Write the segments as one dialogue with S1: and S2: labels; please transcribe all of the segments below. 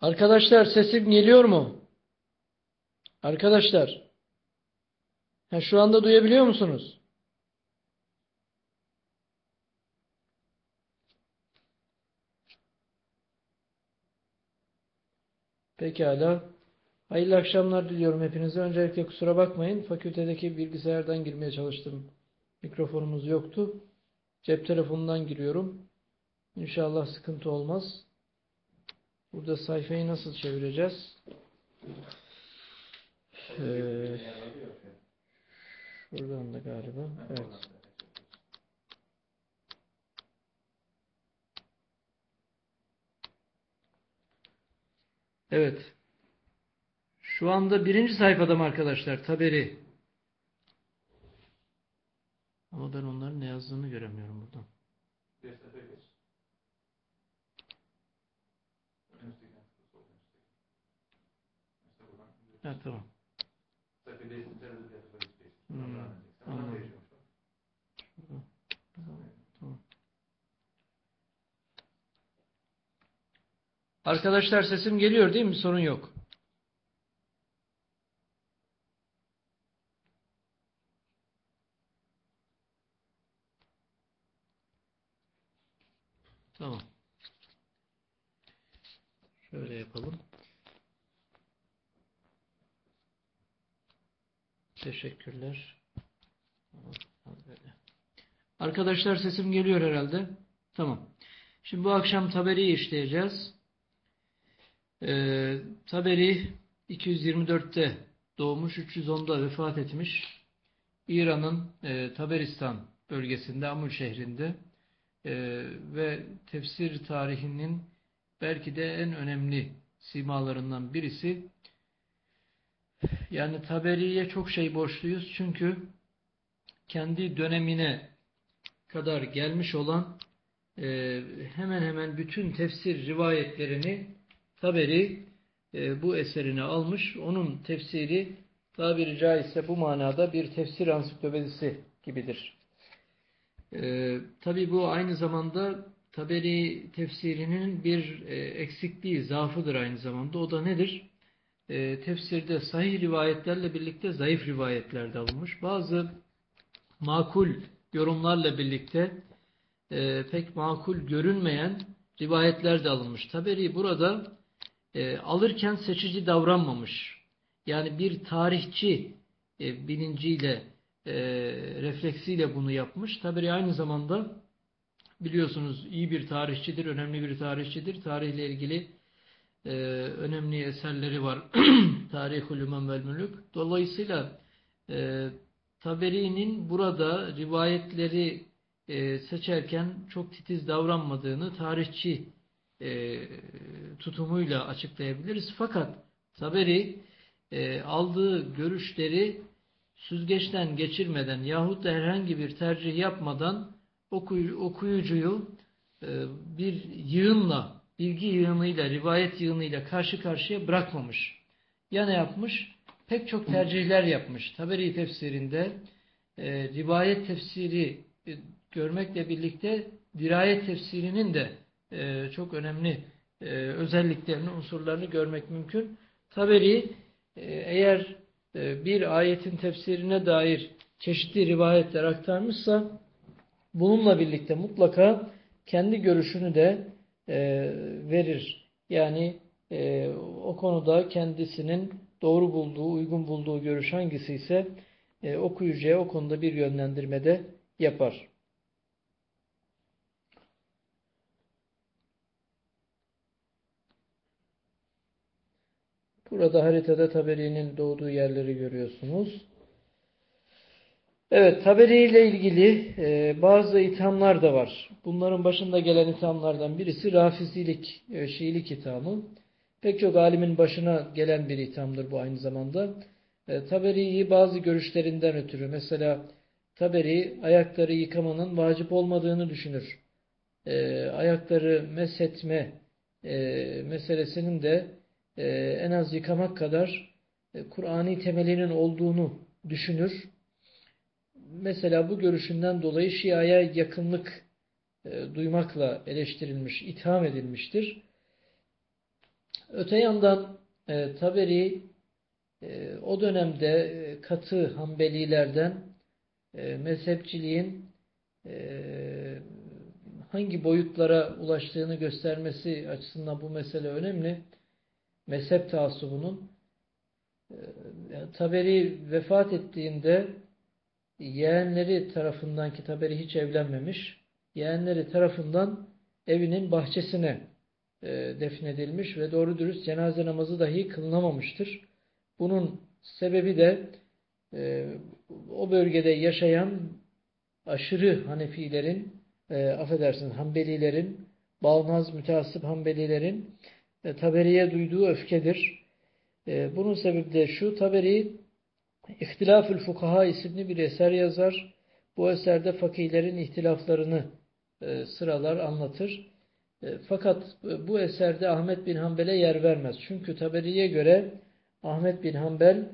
S1: Arkadaşlar sesim geliyor mu? Arkadaşlar. Ha, şu anda duyabiliyor musunuz? Pekala. Hayırlı akşamlar diliyorum hepinize. Öncelikle kusura bakmayın. Fakültedeki bilgisayardan girmeye çalıştım. Mikrofonumuz yoktu. Cep telefonundan giriyorum. İnşallah sıkıntı olmaz. Burada sayfayı nasıl çevireceğiz? Ee, şuradan da galiba. Evet. Evet. Şu anda birinci sayfadam arkadaşlar. Taberi. Ama ben onların ne yazdığını göremiyorum buradan. Ha, tamam. Hmm, anladım. Tamam. Arkadaşlar sesim geliyor değil mi? Sorun yok. Tamam. Şöyle yapalım. Teşekkürler. Arkadaşlar sesim geliyor herhalde. Tamam. Şimdi bu akşam Taberi'yi işleyeceğiz. Ee, Taberi 224'te doğmuş, 310'da vefat etmiş. İran'ın e, Taberistan bölgesinde, Amur şehrinde e, ve tefsir tarihinin belki de en önemli simalarından birisi. Yani Taberi'ye çok şey borçluyuz çünkü kendi dönemine kadar gelmiş olan e, hemen hemen bütün tefsir rivayetlerini Taberi e, bu eserine almış. Onun tefsiri tabiri caizse bu manada bir tefsir ansiklopedisi gibidir. E, Tabi bu aynı zamanda Taberi tefsirinin bir e, eksikliği, zaafıdır aynı zamanda. O da nedir? E, tefsirde sahih rivayetlerle birlikte zayıf rivayetler de alınmış. Bazı makul yorumlarla birlikte e, pek makul görünmeyen rivayetler de alınmış. Taberi burada e, alırken seçici davranmamış. Yani bir tarihçi e, bilinciyle, e, refleksiyle bunu yapmış. Taberi aynı zamanda biliyorsunuz iyi bir tarihçidir, önemli bir tarihçidir. Tarihle ilgili e, önemli eserleri var. Tarih-ül Ümem vel Mülük. Dolayısıyla e, Taberi'nin burada rivayetleri e, seçerken çok titiz davranmadığını tarihçi e, tutumuyla açıklayabiliriz. Fakat Taberi e, aldığı görüşleri süzgeçten geçirmeden yahut da herhangi bir tercih yapmadan okuy okuyucuyu e, bir yığınla, bilgi yığınıyla, rivayet yığınıyla karşı karşıya bırakmamış. Ya ne yapmış? Pek çok tercihler yapmış. Taberi tefsirinde e, rivayet tefsiri e, görmekle birlikte dirayet tefsirinin de e, çok önemli e, özelliklerini, unsurlarını görmek mümkün. Taberi e, eğer e, bir ayetin tefsirine dair çeşitli rivayetler aktarmışsa bununla birlikte mutlaka kendi görüşünü de e, verir. Yani e, o konuda kendisinin doğru bulduğu, uygun bulduğu görüş hangisi ise e, okuyucuya o konuda bir yönlendirmede yapar. Burada haritada Taberi'nin doğduğu yerleri görüyorsunuz. Evet, Taberi ile ilgili e, bazı ithamlar da var. Bunların başında gelen ithamlardan birisi Rafizilik, e, Şiilik ithamı. Pek çok alimin başına gelen bir ithamdır bu aynı zamanda. E, Taberi'yi bazı görüşlerinden ötürü, mesela Taberi ayakları yıkamanın vacip olmadığını düşünür. E, ayakları meshetme e, meselesinin de e, en az yıkamak kadar e, Kur'ani temelinin olduğunu düşünür. Mesela bu görüşünden dolayı Şia'ya yakınlık e, duymakla eleştirilmiş, itham edilmiştir. Öte yandan e, Taberi e, o dönemde katı Hanbelilerden e, mezhepçiliğin hangi boyutlara ulaştığını göstermesi açısından bu mesele önemli. Mezhep taassubunun e, Taberi vefat ettiğinde yeğenleri tarafından ki Taberi hiç evlenmemiş yeğenleri tarafından evinin bahçesine e, defnedilmiş ve doğru dürüst cenaze namazı dahi kılınamamıştır. Bunun sebebi de e, o bölgede yaşayan aşırı Hanefilerin, e, affedersiniz Hanbelilerin, bağnaz müteassıp Hanbelilerin e, Taberi'ye duyduğu öfkedir. E, bunun sebebi de şu, Taberi İhtilafül Fukaha isimli bir eser yazar. Bu eserde fakihlerin ihtilaflarını e, sıralar, anlatır. E, fakat bu eserde Ahmet bin Hanbel'e yer vermez. Çünkü Taberi'ye göre Ahmet bin Hanbel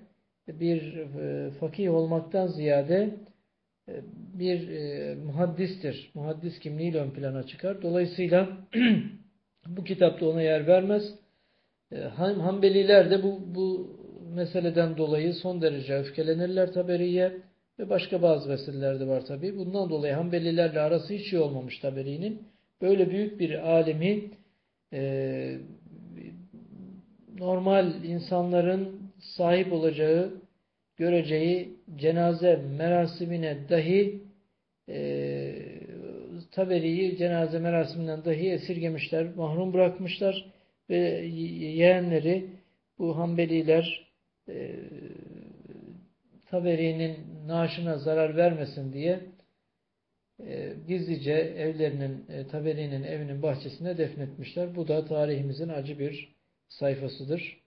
S1: bir e, fakih olmaktan ziyade bir muhaddistir. Muhaddis kimliğiyle ön plana çıkar. Dolayısıyla bu kitapta ona yer vermez. Hanbeliler de bu, bu meseleden dolayı son derece öfkelenirler Taberi'ye. Ve başka bazı vesileler de var tabi. Bundan dolayı Hanbelilerle arası hiç iyi olmamış Taberi'nin. Böyle büyük bir alemi e, normal insanların sahip olacağı, göreceği cenaze merasimine dahi e, Taberi'yi cenaze merasiminden dahi esirgemişler, mahrum bırakmışlar ve yeğenleri bu Hanbeliler e, Taberi'nin naaşına zarar vermesin diye e, gizlice evlerinin, e, Taberi'nin evinin bahçesine defnetmişler. Bu da tarihimizin acı bir sayfasıdır.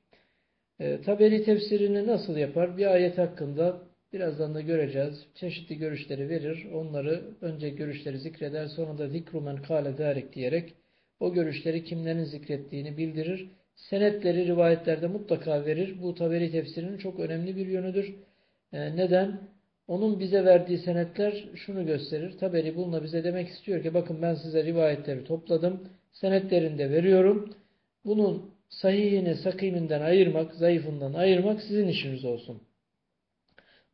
S1: E, Taberi tefsirini nasıl yapar? Bir ayet hakkında birazdan da göreceğiz. Çeşitli görüşleri verir. Onları önce görüşleri zikreder. Sonra da zikrumen kâle dârik diyerek o görüşleri kimlerin zikrettiğini bildirir. Senetleri rivayetlerde mutlaka verir. Bu Taberi tefsirinin çok önemli bir yönüdür. E, neden? Onun bize verdiği senetler şunu gösterir. Taberi bununla bize demek istiyor ki bakın ben size rivayetleri topladım. Senetlerini de veriyorum. Bunun sahihini sakiminden ayırmak, zayıfından ayırmak sizin işiniz olsun.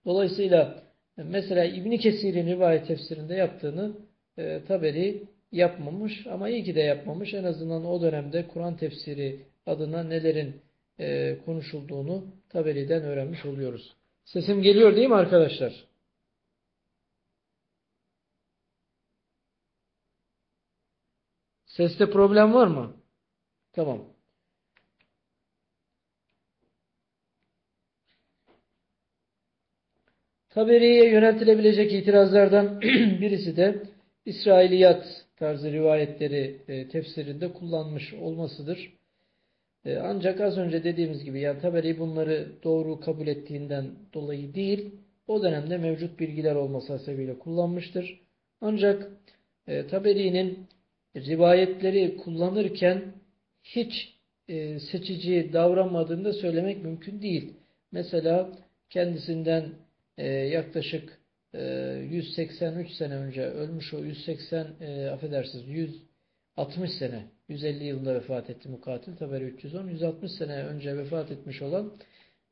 S1: Dolayısıyla mesela İbni Kesir'in rivayet tefsirinde yaptığını e, Taberi yapmamış ama iyi ki de yapmamış. En azından o dönemde Kur'an tefsiri adına nelerin e, konuşulduğunu Taberi'den öğrenmiş oluyoruz. Sesim geliyor değil mi arkadaşlar? Seste problem var mı? Tamam. Taberi'ye yöneltilebilecek itirazlardan birisi de İsrailiyat tarzı rivayetleri e, tefsirinde kullanmış olmasıdır. E, ancak az önce dediğimiz gibi yani Taberi bunları doğru kabul ettiğinden dolayı değil, o dönemde mevcut bilgiler olması hasebiyle kullanmıştır. Ancak e, Taberi'nin rivayetleri kullanırken hiç e, seçici davranmadığını da söylemek mümkün değil. Mesela kendisinden e, yaklaşık e, 183 sene önce ölmüş o 180 e, affedersiniz 160 sene 150 yılında vefat etti Mukatil Taberi 310. 160 sene önce vefat etmiş olan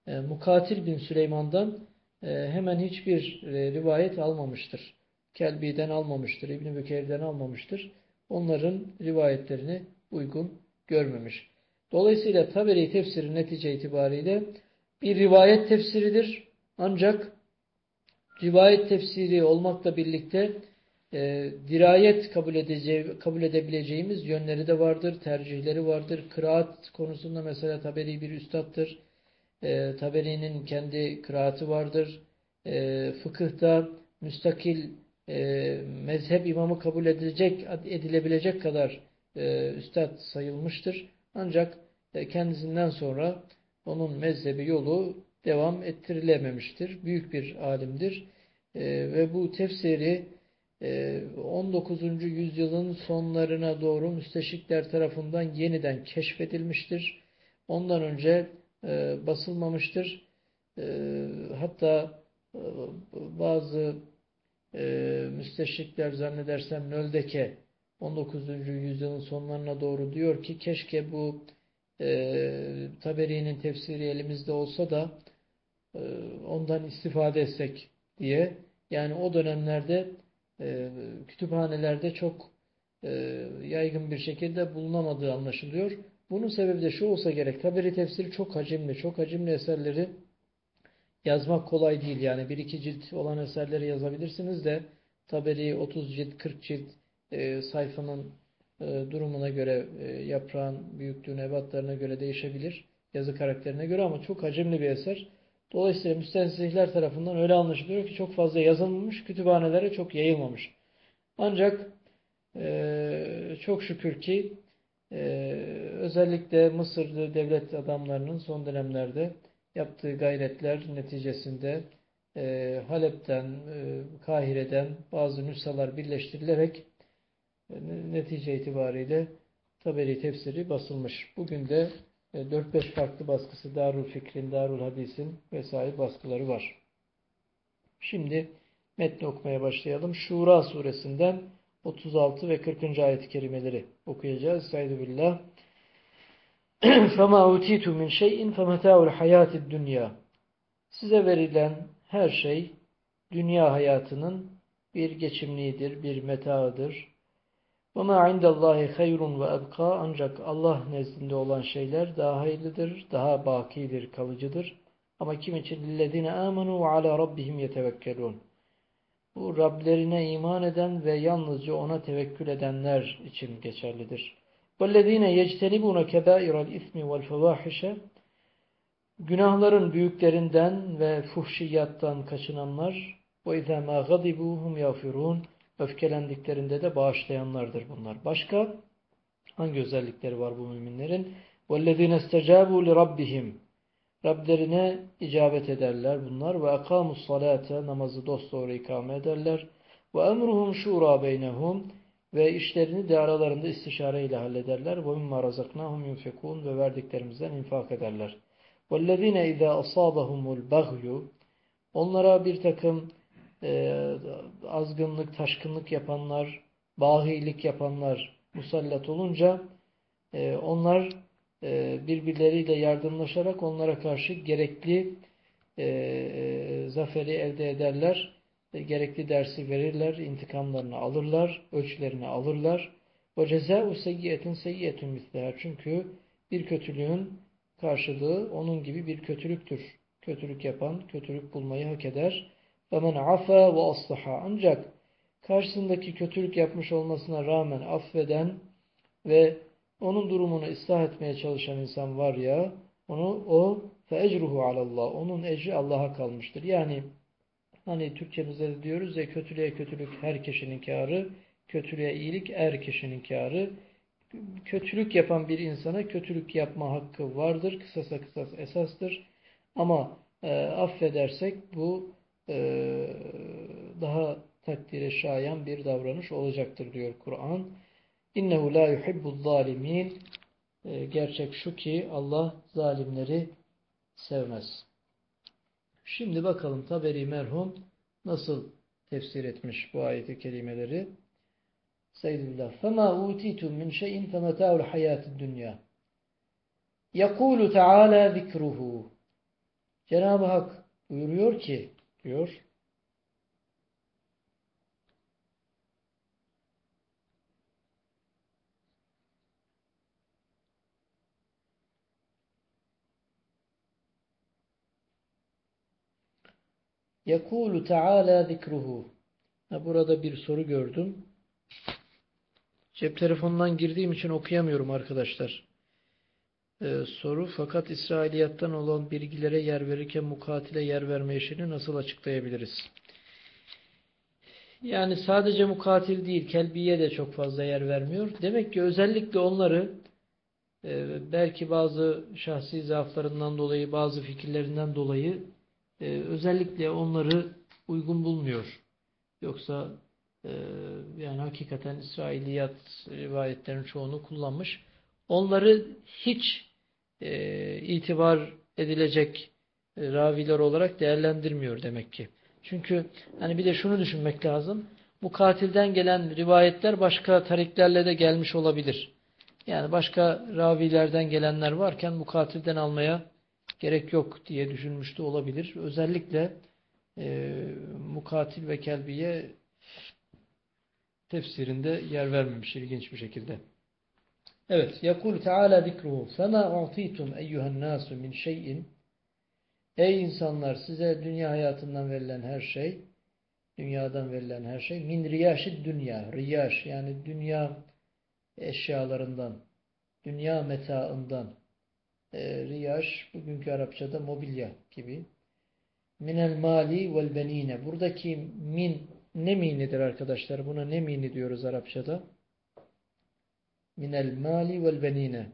S1: e, Mukatil bin Süleyman'dan e, hemen hiçbir e, rivayet almamıştır. Kelbi'den almamıştır, İbn-i almamıştır. Onların rivayetlerini uygun görmemiş. Dolayısıyla Taberi tefsiri netice itibariyle bir rivayet tefsiridir. Ancak rivayet tefsiri olmakla birlikte e, dirayet kabul, edeceği, kabul edebileceğimiz yönleri de vardır, tercihleri vardır. Kıraat konusunda mesela Taberi bir üstattır. E, Taberi'nin kendi kıraatı vardır. E, fıkıhta müstakil e, mezhep imamı kabul edilecek, edilebilecek kadar e, üstad sayılmıştır. Ancak e, kendisinden sonra onun mezhebi yolu devam ettirilememiştir. Büyük bir alimdir. E, ve bu tefsiri 19. Ee, yüzyılın sonlarına doğru müsteşikler tarafından yeniden keşfedilmiştir. Ondan önce e, basılmamıştır. E, hatta e, bazı müsteşrikler zannedersem Nöldeke 19. yüzyılın sonlarına doğru diyor ki keşke bu Taberi'nin tefsiri elimizde olsa da ondan istifade etsek diye. Yani o dönemlerde e, kütüphanelerde çok e, yaygın bir şekilde bulunamadığı anlaşılıyor. Bunun sebebi de şu olsa gerek. Taberi tefsiri çok hacimli. Çok hacimli eserleri yazmak kolay değil. Yani bir iki cilt olan eserleri yazabilirsiniz de Taberi 30 cilt, 40 cilt e, sayfanın e, durumuna göre, e, yaprağın büyüklüğüne, ebatlarına göre değişebilir. Yazı karakterine göre ama çok hacimli bir eser. Dolayısıyla müstensihler tarafından öyle anlaşılıyor ki çok fazla yazılmamış, kütüphanelere çok yayılmamış. Ancak e, çok şükür ki e, özellikle Mısırlı devlet adamlarının son dönemlerde yaptığı gayretler neticesinde e, Halep'ten, e, Kahire'den bazı nüshalar birleştirilerek e, netice itibariyle Taberi tefsiri basılmış. Bugün de 4-5 e, farklı baskısı Darul Fikrin, Darul Hadis'in vesaire baskıları var. Şimdi metni okumaya başlayalım. Şura suresinden 36 ve 40. ayet-i kerimeleri okuyacağız. Saydı billah. فَمَا اُتِيتُ مِنْ شَيْءٍ فَمَتَاعُ الْحَيَاتِ الدُّنْيَا Size verilen her şey dünya hayatının bir geçimliğidir, bir metaıdır. وَمَا عِنْدَ اللّٰهِ خَيْرٌ وَاَبْقَى Ancak Allah nezdinde olan şeyler daha hayırlıdır, daha bakidir, kalıcıdır. Ama kim için? لِلَّذِينَ آمَنُوا وَعَلَى رَبِّهِمْ يَتَوَكَّلُونَ Bu Rablerine iman eden ve yalnızca ona tevekkül edenler için geçerlidir. وَالَّذ۪ينَ يَجْتَنِبُونَ كَبَائِرَ الْاِثْمِ وَالْفَوَاحِشَ Günahların büyüklerinden ve fuhşiyattan kaçınanlar وَاِذَا مَا غَضِبُوا هُمْ يَغْفِرُونَ Öfkelendiklerinde de bağışlayanlardır bunlar. Başka hangi özellikleri var bu müminlerin? وَالَّذ۪ينَ اسْتَجَابُوا لِرَبِّهِمْ Rablerine icabet ederler bunlar. Ve akamus salate namazı dosdoğru ikame ederler. Ve emruhum şura beynehum ve işlerini de aralarında istişare ile hallederler. Ve mimma razaknahum yunfekun ve verdiklerimizden infak ederler. وَالَّذ۪ينَ اِذَا أَصَابَهُمُ الْبَغْيُ Onlara bir takım e, azgınlık, taşkınlık yapanlar, bahilik yapanlar musallat olunca e, onlar e, birbirleriyle yardımlaşarak onlara karşı gerekli e, e, zaferi elde ederler. E, gerekli dersi verirler, intikamlarını alırlar, ölçülerini alırlar. O cezâ-u seyyiyetin seyyiyetün misliha. Çünkü bir kötülüğün karşılığı onun gibi bir kötülüktür. Kötülük yapan, kötülük bulmayı hak eder. وَمَنْ عَفَى وَأَصْلَحَا Ancak karşısındaki kötülük yapmış olmasına rağmen affeden ve onun durumunu ıslah etmeye çalışan insan var ya, onu o فَاَجْرُهُ عَلَى اللّٰهِ Onun ecri Allah'a kalmıştır. Yani hani Türkçemizde de diyoruz ya kötülüğe kötülük her kişinin kârı, kötülüğe iyilik er kişinin kârı. Kötülük yapan bir insana kötülük yapma hakkı vardır. Kısasa kısas esastır. Ama e, affedersek bu e, daha takdire şayan bir davranış olacaktır diyor Kur'an. İnnehu la yuhibbul zalimin. E, gerçek şu ki Allah zalimleri sevmez. Şimdi bakalım Taberi merhum nasıl tefsir etmiş bu ayeti kelimeleri. Seyyidullah. فَمَا اُوتِيتُم مِنْ شَيْءٍ فَمَتَاعُ الْحَيَاةِ الدُّنْيَا يَقُولُ تَعَالَى ذِكْرُهُ Cenab-ı Hak buyuruyor ki, diyor, Yekulu Teala zikruhu. Burada bir soru gördüm. Cep telefonundan girdiğim için okuyamıyorum arkadaşlar. Ee, soru fakat İsrailiyattan olan bilgilere yer verirken mukatile yer verme işini nasıl açıklayabiliriz? Yani sadece mukatil değil, kelbiye de çok fazla yer vermiyor. Demek ki özellikle onları e, belki bazı şahsi zaaflarından dolayı, bazı fikirlerinden dolayı e, özellikle onları uygun bulmuyor. Yoksa e, yani hakikaten İsrailiyat rivayetlerin çoğunu kullanmış. Onları hiç e, itibar edilecek e, raviler olarak değerlendirmiyor demek ki. Çünkü hani bir de şunu düşünmek lazım. Bu katilden gelen rivayetler başka tariklerle de gelmiş olabilir. Yani başka ravilerden gelenler varken mukatilden almaya gerek yok diye düşünmüştü olabilir. Özellikle e, mukatil ve kelbiye tefsirinde yer vermemiş ilginç bir şekilde. Evet. Yakul Teala zikruhu. Fema u'titum eyyuhen nasu min şeyin. Ey insanlar size dünya hayatından verilen her şey, dünyadan verilen her şey min riyaşid dünya. Riyaş yani dünya eşyalarından, dünya metaından. E, riyaş bugünkü Arapçada mobilya gibi. Minel mali vel benine. Buradaki min ne minidir arkadaşlar? Buna ne mini diyoruz Arapçada? Minel mali vel benine.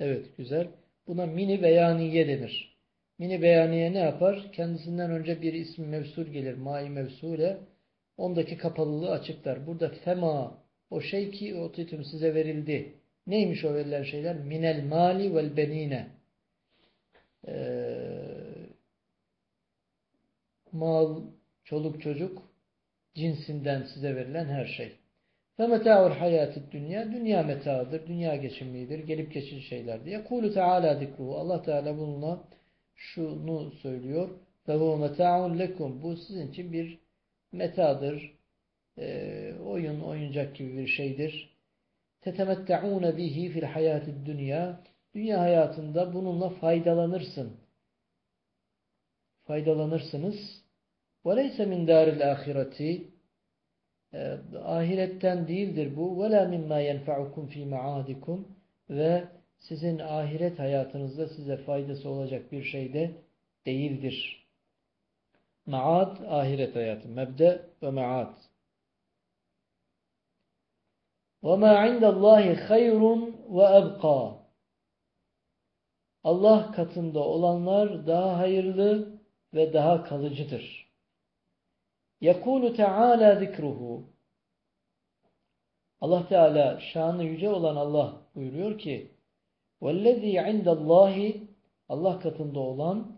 S1: Evet güzel. Buna mini beyaniye denir. Mini beyaniye ne yapar? Kendisinden önce bir ismi mevsul gelir. Mai mevsule. Ondaki kapalılığı açıklar. Burada fema o şey ki o titüm size verildi. Neymiş o verilen şeyler? Minel mali vel benine. Ee, mal, çoluk çocuk cinsinden size verilen her şey. فَمَتَاعُ الْحَيَاتِ dünya Dünya metaıdır, dünya geçimlidir, gelip geçici şeyler diye. Kulu Teala dikruhu. Allah Teala bununla şunu söylüyor. فَهُوَ مَتَاعٌ lekum. Bu sizin için bir metadır, e, oyun, oyuncak gibi bir şeydir. تَتَمَتَّعُونَ بِهِ fil hayati dünya. Dünya hayatında bununla faydalanırsın. Faydalanırsınız. وَلَيْسَ مِنْ دَارِ الْآخِرَةِ e, ahiretten değildir bu. وَلَا مِمَّا يَنْفَعُكُمْ فِي مَعَادِكُمْ Ve sizin ahiret hayatınızda size faydası olacak bir şey de değildir. Maad, ahiret hayatı. Mebde ve maad. وَمَا عِنْدَ اللّٰهِ خَيْرٌ وَأَبْقَى Allah katında olanlar daha hayırlı ve daha kalıcıdır. Yakulu Teala zikruhu. Allah Teala şanı yüce olan Allah buyuruyor ki وَالَّذ۪ي عِنْدَ اللّٰهِ Allah katında olan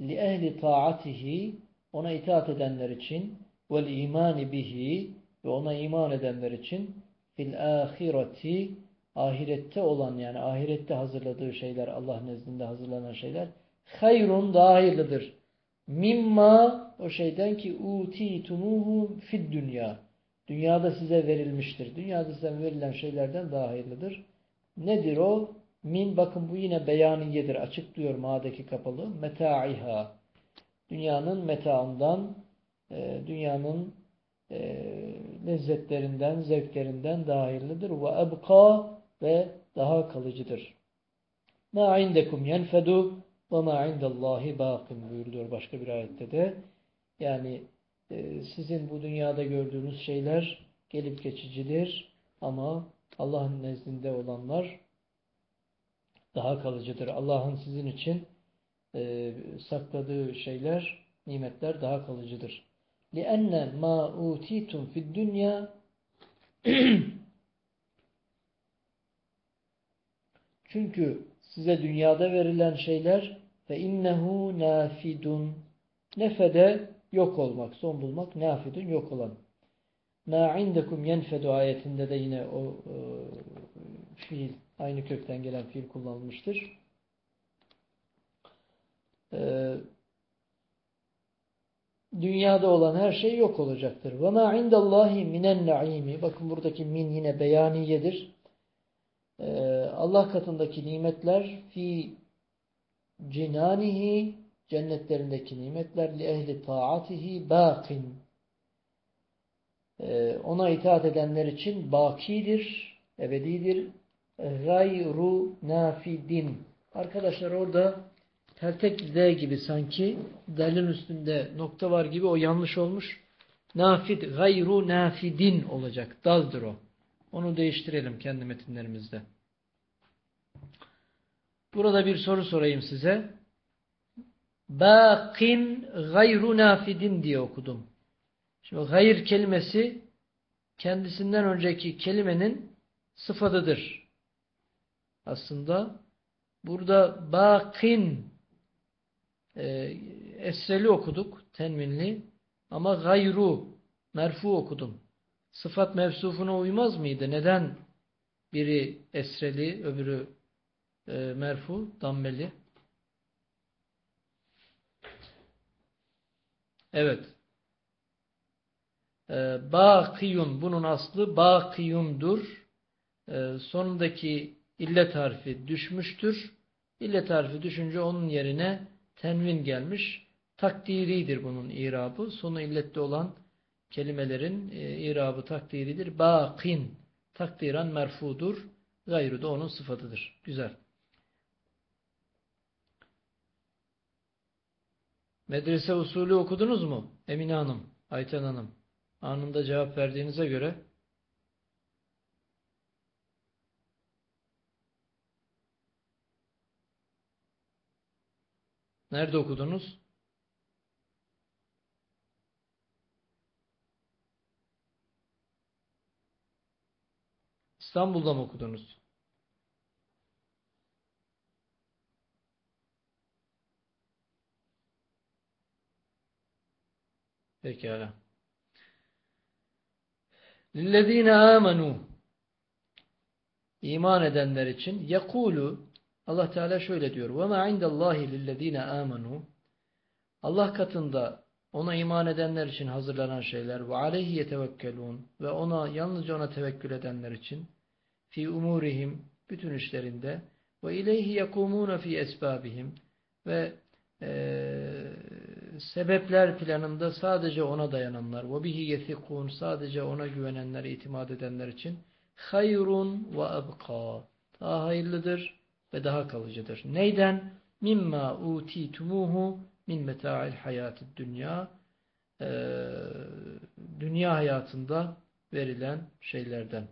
S1: li ehli taatihi ona itaat edenler için vel imani bihi ve ona iman edenler için fil ahireti ahirette olan yani ahirette hazırladığı şeyler Allah nezdinde hazırlanan şeyler hayrun daha hayırlıdır. Mimma o şeyden ki utitumuhu fid dünya. Dünyada size verilmiştir. Dünyada size verilen şeylerden daha hayırlıdır. Nedir o? Min bakın bu yine beyaniyedir. Açıklıyor ma'daki kapalı. Metaiha. Dünyanın metaından, e, dünyanın e, lezzetlerinden, zevklerinden daha hayırlıdır. Ve ebka ve daha kalıcıdır. Ma indekum yenfedu ve ma indallahi baqim buyuruyor başka bir ayette de. Yani sizin bu dünyada gördüğünüz şeyler gelip geçicidir ama Allah'ın nezdinde olanlar daha kalıcıdır. Allah'ın sizin için e, sakladığı şeyler, nimetler daha kalıcıdır. لِأَنَّ مَا اُوْتِيتُمْ فِي الدُّنْيَا Çünkü size dünyada verilen şeyler ve innehu nafidun nefede yok olmak, son bulmak, nafidun yok olan. Ma indekum yenfedu ayetinde de yine o e, fiil, aynı kökten gelen fiil kullanılmıştır. E, dünyada olan her şey yok olacaktır. Ve ma indallahi minen naimi. Bakın buradaki min yine beyaniyedir. E, Allah katındaki nimetler fi cinanihi cennetlerindeki nimetler li ehli taatihi baqin ee, ona itaat edenler için bakidir, ebedidir. Gayru nafidin. Arkadaşlar orada tertek Z gibi sanki dalın üstünde nokta var gibi o yanlış olmuş. Nafid, gayru nafidin olacak. Daldır o. Onu değiştirelim kendi metinlerimizde. Burada bir soru sorayım size. Baqin gayru nafidin diye okudum. Şimdi gayr kelimesi kendisinden önceki kelimenin sıfatıdır. Aslında burada bakin e, esreli okuduk tenminli ama gayru merfu okudum. sıfat mevsufuna uymaz mıydı? Neden biri esreli, öbürü e, merfu, dammeli? Evet. E, bakiyun, bunun aslı bakiyundur. E, sonundaki illet harfi düşmüştür. İllet harfi düşünce onun yerine tenvin gelmiş. Takdiridir bunun irabı. Sonu illetli olan kelimelerin e, irabı takdiridir. Bakin takdiren merfudur. Gayrı da onun sıfatıdır. Güzel. Medrese usulü okudunuz mu? Emine Hanım, Ayten Hanım. Anında cevap verdiğinize göre Nerede okudunuz? İstanbul'da mı okudunuz? Pekala. Lillezine amenu iman edenler için yekulu Allah Teala şöyle diyor. Ve ma indallahi lillezine amenu Allah katında ona iman edenler için hazırlanan şeyler ve aleyhi yetevekkelun ve ona yalnızca ona tevekkül edenler için fi umurihim bütün işlerinde ve ileyhi yekumuna fi esbabihim ve e, sebepler planında sadece ona dayananlar ve bihi yesikun sadece ona güvenenler, itimat edenler için hayrun ve abqa daha hayırlıdır ve daha kalıcıdır. Neyden? Mimma utitumuhu min meta'il hayatid dünya e, dünya hayatında verilen şeylerden.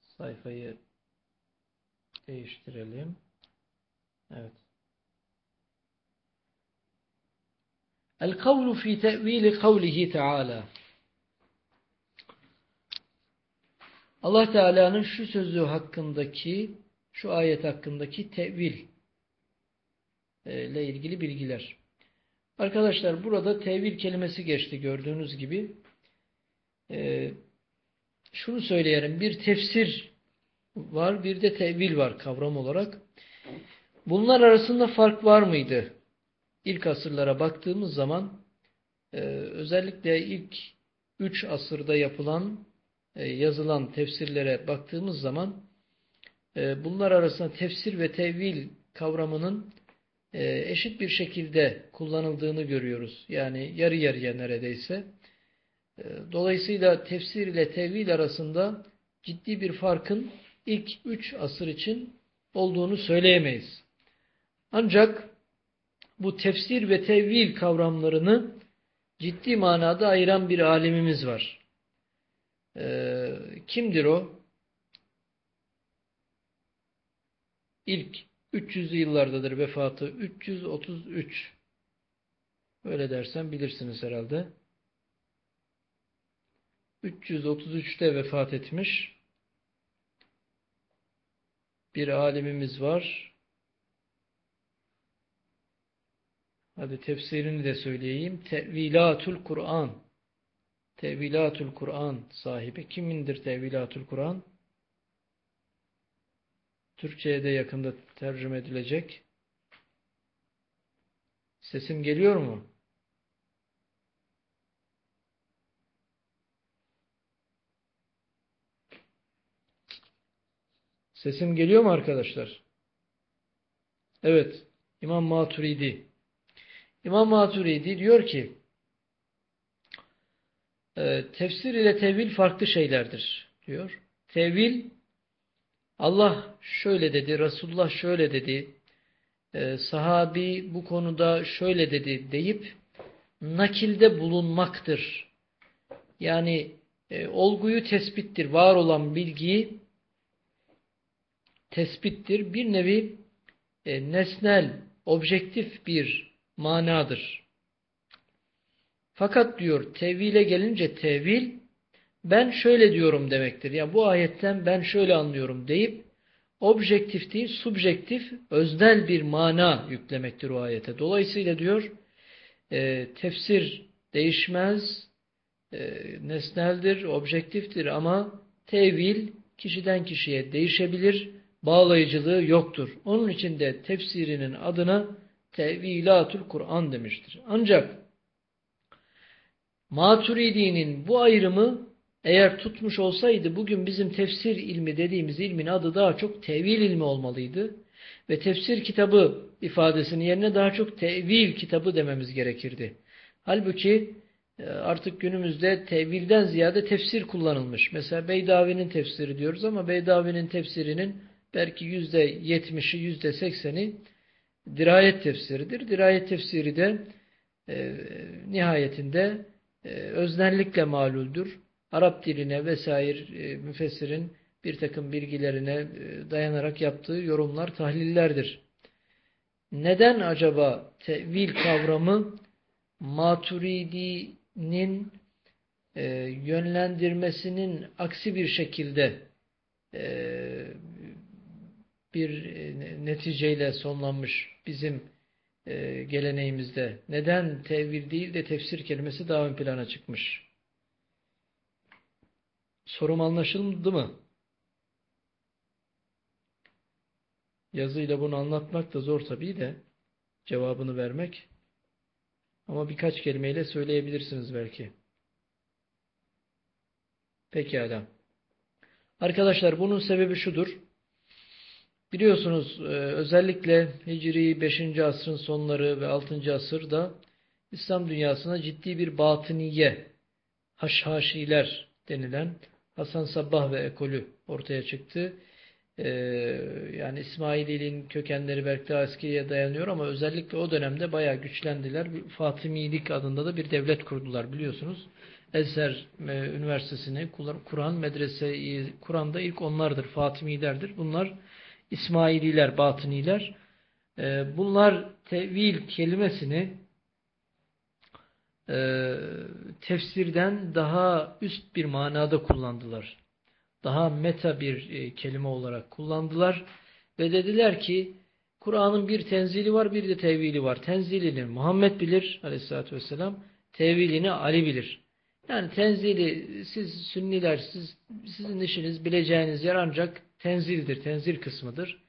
S1: Sayfayı değiştirelim. Evet. Kavlu fi te'vili kavlihi Teala. Allah Teala'nın şu sözü hakkındaki, şu ayet hakkındaki tevil e, ile ilgili bilgiler. Arkadaşlar burada tevil kelimesi geçti gördüğünüz gibi. Ee, şunu söyleyelim. Bir tefsir var, bir de tevil var kavram olarak. Bunlar arasında fark var mıydı? İlk asırlara baktığımız zaman e, özellikle ilk üç asırda yapılan e, yazılan tefsirlere baktığımız zaman e, bunlar arasında tefsir ve tevil kavramının eşit bir şekilde kullanıldığını görüyoruz. Yani yarı yarıya neredeyse. Dolayısıyla tefsir ile tevil arasında ciddi bir farkın ilk üç asır için olduğunu söyleyemeyiz. Ancak bu tefsir ve tevil kavramlarını ciddi manada ayıran bir alimimiz var. Ee, kimdir o? İlk 300'lü yıllardadır vefatı. 333. Öyle dersen bilirsiniz herhalde. 333'te vefat etmiş bir alimimiz var. Hadi tefsirini de söyleyeyim. Tevilatul Kur'an. Tevilatul Kur'an sahibi. Kimindir Tevilatul Kur'an? Türkçe'ye de yakında tercüme edilecek. Sesim geliyor mu? Sesim geliyor mu arkadaşlar? Evet. İmam Maturidi. İmam Maturidi diyor ki e, tefsir ile tevil farklı şeylerdir diyor. Tevil Allah şöyle dedi, Resulullah şöyle dedi, e, sahabi bu konuda şöyle dedi deyip nakilde bulunmaktır. Yani e, olguyu tespittir, var olan bilgiyi tespittir. Bir nevi nesnel, objektif bir manadır. Fakat diyor tevhile gelince tevil ben şöyle diyorum demektir. Yani bu ayetten ben şöyle anlıyorum deyip objektif değil subjektif öznel bir mana yüklemektir o ayete. Dolayısıyla diyor e, tefsir değişmez, e, nesneldir, objektiftir ama tevil kişiden kişiye değişebilir, bağlayıcılığı yoktur. Onun için de tefsirinin adına tevilatul Kur'an demiştir. Ancak Maturidi'nin bu ayrımı eğer tutmuş olsaydı bugün bizim tefsir ilmi dediğimiz ilmin adı daha çok tevil ilmi olmalıydı. Ve tefsir kitabı ifadesinin yerine daha çok tevil kitabı dememiz gerekirdi. Halbuki e, artık günümüzde tevilden ziyade tefsir kullanılmış. Mesela Beydavi'nin tefsiri diyoruz ama Beydavi'nin tefsirinin belki yüzde yetmişi, yüzde sekseni dirayet tefsiridir. Dirayet tefsiri de e, nihayetinde e, öznellikle maluldür. Arap diline vesaire e, müfessirin bir takım bilgilerine e, dayanarak yaptığı yorumlar, tahlillerdir. Neden acaba tevil kavramı Maturidi'nin e, yönlendirmesinin aksi bir şekilde e, bir e, neticeyle sonlanmış bizim e, geleneğimizde. Neden tevil değil de tefsir kelimesi daha ön plana çıkmış? Sorum anlaşıldı mı? Yazıyla bunu anlatmak da zor tabii de cevabını vermek. Ama birkaç kelimeyle söyleyebilirsiniz belki. Pekala. Arkadaşlar bunun sebebi şudur. Biliyorsunuz e, özellikle Hicri 5. asrın sonları ve 6. asırda İslam dünyasına ciddi bir batıniye, haşhaşiler denilen Hasan Sabbah ve ekolü ortaya çıktı. Ee, yani İsmaililiğin kökenleri belki daha eskiye dayanıyor ama özellikle o dönemde bayağı güçlendiler. Fatimilik adında da bir devlet kurdular biliyorsunuz. Ezher e, Üniversitesi'ni Kur'an medreseyi Kur'an'da ilk onlardır. Fatimilerdir. Bunlar İsmaililer, Batıniler. E, bunlar tevil kelimesini e, tefsirden daha üst bir manada kullandılar. Daha meta bir e, kelime olarak kullandılar. Ve dediler ki Kur'an'ın bir tenzili var bir de tevili var. Tenzilini Muhammed bilir aleyhissalatü vesselam. Tevilini Ali bilir. Yani tenzili siz sünniler siz, sizin işiniz bileceğiniz yer ancak tenzildir. Tenzil kısmıdır.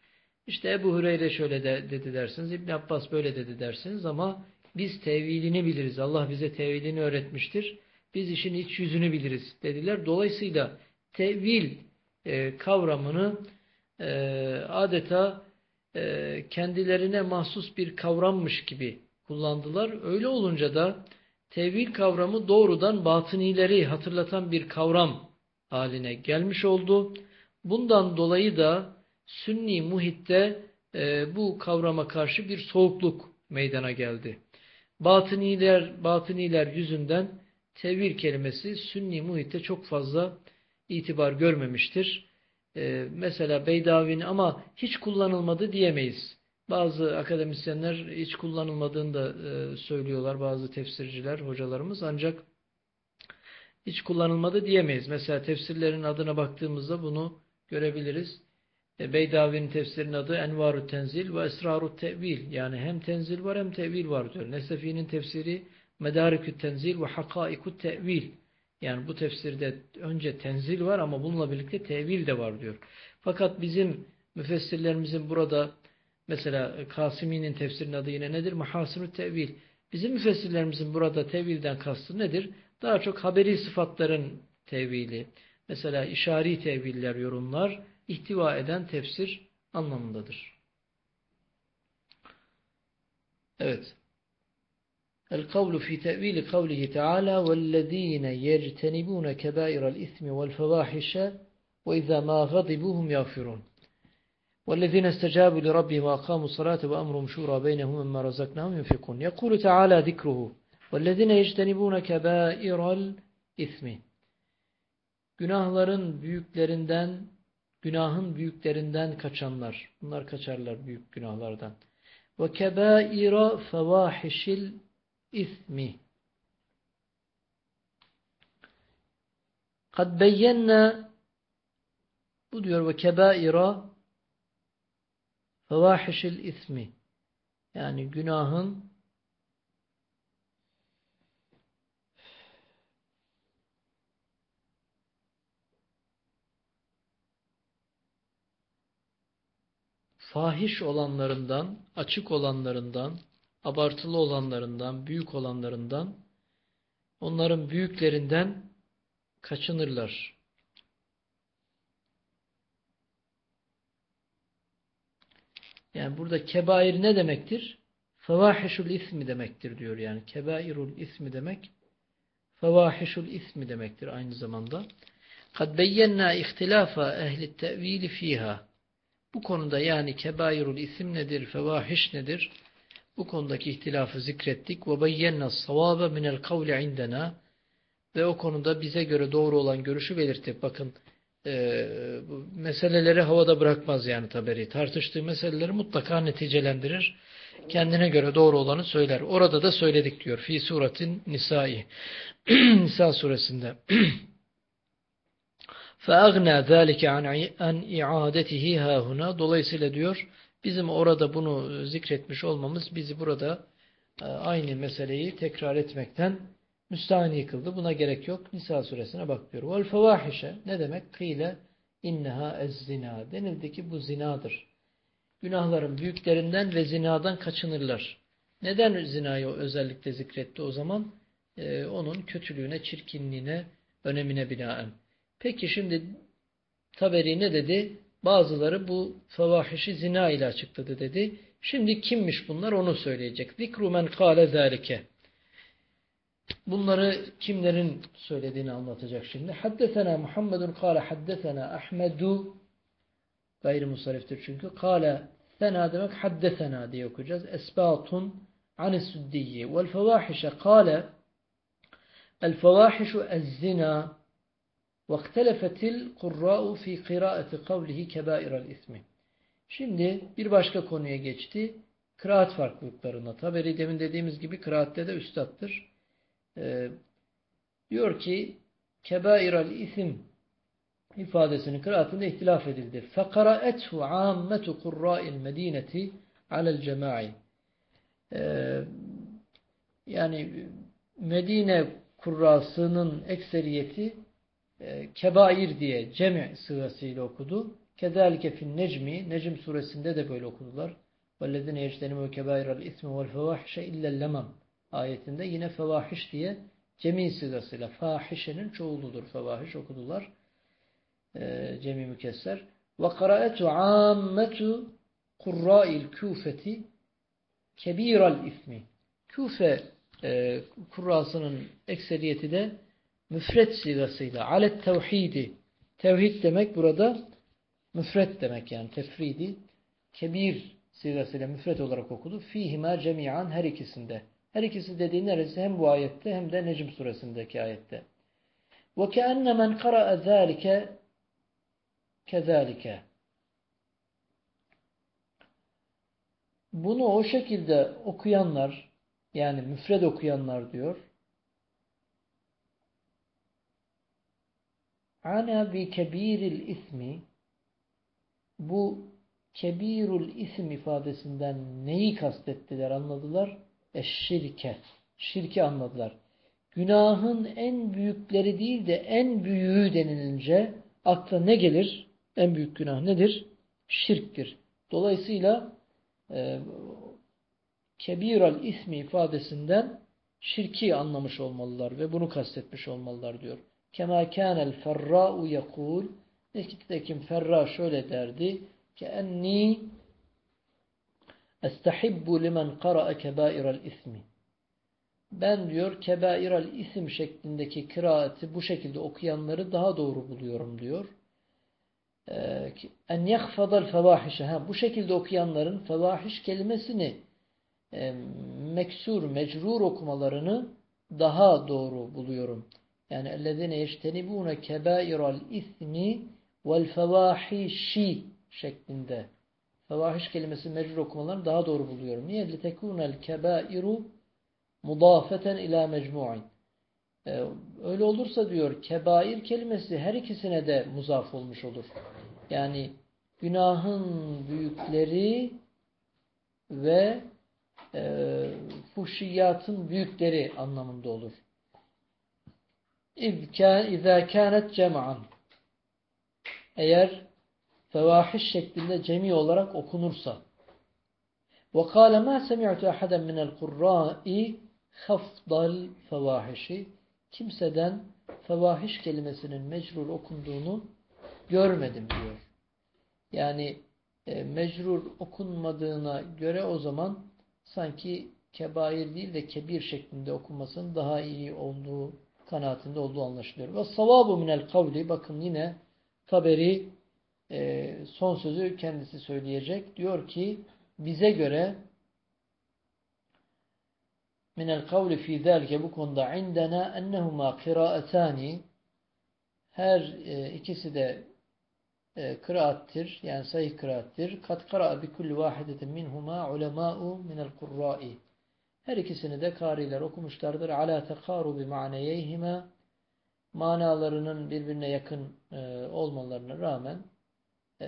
S1: İşte Ebu Hureyre şöyle de, dedi dersiniz. İbn Abbas böyle dedi dersiniz ama biz tevilini biliriz. Allah bize tevilini öğretmiştir. Biz işin iç yüzünü biliriz dediler. Dolayısıyla tevil e, kavramını e, adeta e, kendilerine mahsus bir kavrammış gibi kullandılar. Öyle olunca da tevil kavramı doğrudan batınileri hatırlatan bir kavram haline gelmiş oldu. Bundan dolayı da sünni muhitte e, bu kavrama karşı bir soğukluk meydana geldi. Batıniler, batıniler yüzünden tevil kelimesi sünni muhitte çok fazla itibar görmemiştir. Ee, mesela Beydavi'nin ama hiç kullanılmadı diyemeyiz. Bazı akademisyenler hiç kullanılmadığını da e, söylüyorlar bazı tefsirciler, hocalarımız ancak hiç kullanılmadı diyemeyiz. Mesela tefsirlerin adına baktığımızda bunu görebiliriz. E, Beydavi'nin tefsirinin adı Envaru Tenzil ve Esraru Tevil. Yani hem tenzil var hem tevil var diyor. Nesefi'nin tefsiri Medarikü Tenzil ve Hakaiku Tevil. Yani bu tefsirde önce tenzil var ama bununla birlikte tevil de var diyor. Fakat bizim müfessirlerimizin burada Mesela e, Kasimi'nin tefsirinin adı yine nedir? Mahasirü tevil. Bizim müfessirlerimizin burada tevilden kastı nedir? Daha çok haberi sıfatların tevili. Mesela işari teviller, yorumlar ihtiva eden tefsir anlamındadır. Evet. El-kavlu fi tevili kavlihi Teala vellezine yertenibune kebaira'l ismi vel fevahişe ve izâ mâ gadibuhum yağfirûn. والذين استجابوا لربهم وأقاموا الصلاة وأمرهم شورى بينهم مما رزقناهم ينفقون يقول تعالى ذكره والذين يجتنبون كبائر الإثم Günahların büyüklerinden, günahın büyüklerinden kaçanlar. Bunlar kaçarlar büyük günahlardan. Ve kebaira fevahişil ismi. Kad beyyenna bu diyor ve kebaira Fevahişil ismi yani günahın fahiş olanlarından, açık olanlarından, abartılı olanlarından, büyük olanlarından, onların büyüklerinden kaçınırlar. Yani burada kebair ne demektir? Fevahişul ismi demektir diyor yani. Kebairul ismi demek fevahişul ismi demektir aynı zamanda. Kad beyyenna ihtilafa ehli tevili fiha. Bu konuda yani kebairul isim nedir, fevahiş nedir? Bu konudaki ihtilafı zikrettik. Ve beyyenna savabe minel kavli indena. Ve o konuda bize göre doğru olan görüşü belirttik. Bakın e, bu meseleleri havada bırakmaz yani taberi. Tartıştığı meseleleri mutlaka neticelendirir. Kendine göre doğru olanı söyler. Orada da söyledik diyor. Fi suratin Nisai. Nisa suresinde. فَاَغْنَى ذَٰلِكَ عَنْ اِعَادَتِهِ هَاهُنَا Dolayısıyla diyor, bizim orada bunu zikretmiş olmamız bizi burada e, aynı meseleyi tekrar etmekten müstahane kıldı. Buna gerek yok. Nisa suresine bak diyor. Vel fevahişe ne demek? Kıyle inneha ez zina. Denildi ki bu zinadır. Günahların büyüklerinden ve zinadan kaçınırlar. Neden zinayı özellikle zikretti o zaman? Ee, onun kötülüğüne, çirkinliğine, önemine binaen. Peki şimdi Taberi ne dedi? Bazıları bu fevahişi zina ile açıkladı dedi. Şimdi kimmiş bunlar onu söyleyecek. Zikru men kâle zâlike. Bunları kimlerin söylediğini anlatacak şimdi. Haddesena Muhammedun kâle haddesena Ahmedu gayrimusariftir çünkü. Kâle sena demek haddesena diye okuyacağız. Esbatun anisüddiyye vel fevâhişe kâle el fevâhişu ezzina vaktelefetil kurra'u fi kıraati kavlihi kebairal ismi. Şimdi bir başka konuya geçti. Kıraat farklılıklarına. Taberi demin dediğimiz gibi kıraatte de üstattır. Ee, diyor ki kebairel isim ifadesinin kıraatında ihtilaf edildi. فَقَرَأَتْهُ عَامَّةُ قُرَّاءِ الْمَد۪ينَةِ عَلَى الْجَمَاعِ Yani Medine kurrasının ekseriyeti e, kebair diye cemi sırasıyla okudu. Kezalike fin necmi, Necm suresinde de böyle okudular. وَالَّذِينَ يَجْتَنِمُوا كَبَائِرَ الْاِثْمِ وَالْفَوَاحِشَ اِلَّا اللَّمَمْ ayetinde yine fevahiş diye cemi sigasıyla fahişenin çoğuludur. Fevahiş okudular. E, cemi mükesser. Ve karaetu ammetu kurra'il küfeti kebiral ifmi. Küfe e, kurrasının ekseriyeti de müfret sigasıyla alet tevhidi. Tevhid demek burada müfret demek yani tefridi. Kebir sigasıyla müfret olarak okudu. Fihima cemi'an her ikisinde her ikisi dediği neresi? Hem bu ayette hem de Necm suresindeki ayette. Keenne men kara'a zâlike kezâlike. Bunu o şekilde okuyanlar yani müfred okuyanlar diyor. ana bi kebiril ismi bu kebirul isim ifadesinden neyi kastettiler anladılar? Eşşirke. Şirki anladılar. Günahın en büyükleri değil de en büyüğü denilince akla ne gelir? En büyük günah nedir? Şirktir. Dolayısıyla e, kebiral ismi ifadesinden şirki anlamış olmalılar ve bunu kastetmiş olmalılar diyor. Kema kânel ferrâ'u yekûl Nitekim Ferra şöyle derdi ki enni estahibbu limen qara'a kebairel ismi ben diyor kebairel isim şeklindeki kıraati bu şekilde okuyanları daha doğru buluyorum diyor. Ee, en yahfadal fevahişe. Ha, bu şekilde okuyanların fevahiş kelimesini e, meksur, mecrur okumalarını daha doğru buluyorum. Yani ellezine yeştenibune kebairal ismi vel fevahişi şeklinde. Fevahiş kelimesi mecrur okumalarını daha doğru buluyorum. Niye? Litekunel kebairu mudafeten ila mecmu'in. Ee, öyle olursa diyor kebair kelimesi her ikisine de muzaf olmuş olur. Yani günahın büyükleri ve e, fuhşiyatın büyükleri anlamında olur. اِذَا كَانَتْ جَمَعًا Eğer fevahiş şeklinde cemi olarak okunursa وَقَالَ مَا سَمِعْتُ أَحَدًا مِنَ الْقُرَّاءِ خَفْضَ الْفَوَاحِشِ Kimseden fevahiş kelimesinin mecrur okunduğunu görmedim diyor. Yani e, mecrur okunmadığına göre o zaman sanki kebair değil de kebir şeklinde okunmasının daha iyi olduğu kanaatinde olduğu anlaşılıyor. Ve savabu minel kavli bakın yine Taberi e, son sözü kendisi söyleyecek. Diyor ki bize göre minel kavli fi zâlike bu konuda indena ennehuma kıraatani her e, ikisi de e, kıraattir. Yani sahih kıraattir. Kat kara'a bi kulli vahidetin minhuma ulemâ'u minel kurra'i. Her ikisini de kariler okumuşlardır. Ala tekarubi maneyeyhima manalarının birbirine yakın e, olmalarına rağmen e,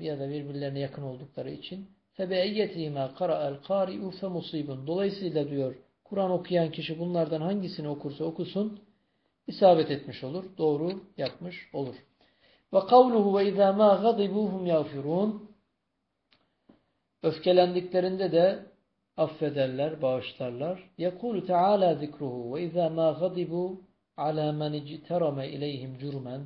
S1: ya da birbirlerine yakın oldukları için فَبَاَيَّتِهِمَا قَرَأَ الْقَارِئُ فَمُصِيبٌ Dolayısıyla diyor Kur'an okuyan kişi bunlardan hangisini okursa okusun isabet etmiş olur. Doğru yapmış olur. Ve kavluhu ve izâ mâ gadibûhum yağfirûn Öfkelendiklerinde de affederler, bağışlarlar. Yekulu Teala zikruhu ve izâ mâ gadibû alâ men icterame ileyhim cürmen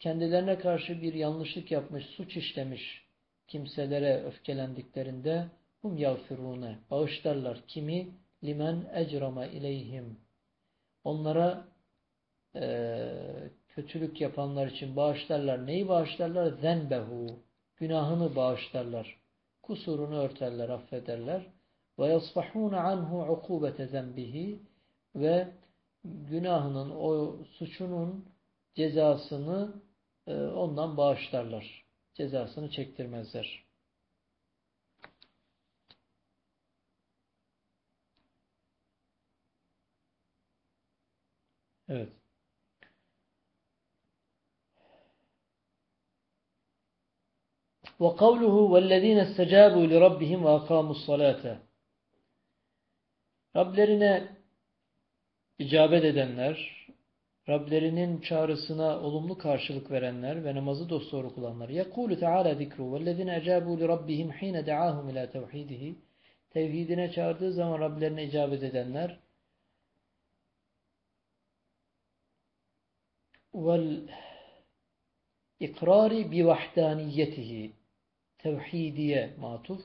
S1: Kendilerine karşı bir yanlışlık yapmış, suç işlemiş kimselere öfkelendiklerinde hum yağfirûne bağışlarlar. Kimi? Limen ecrama ileyhim. Onlara e, kötülük yapanlar için bağışlarlar. Neyi bağışlarlar? Zenbehu. Günahını bağışlarlar. Kusurunu örterler, affederler. Ve yasfahûne anhu ukubete zenbihi ve günahının, o suçunun cezasını ondan bağışlarlar. Cezasını çektirmezler. Evet. وقوله والذين استجابوا لربهم وأقاموا الصلاة Rablerine icabet edenler, Rablerinin çağrısına olumlu karşılık verenler ve namazı dosdoğru kılanlar. Yekulu Teala zikru vellezine ecabu li rabbihim hine da'ahum ila tevhidihi. Tevhidine çağırdığı zaman Rablerine icabet edenler. Vel ikrari bi vahdaniyetihi. Tevhidiye matuf.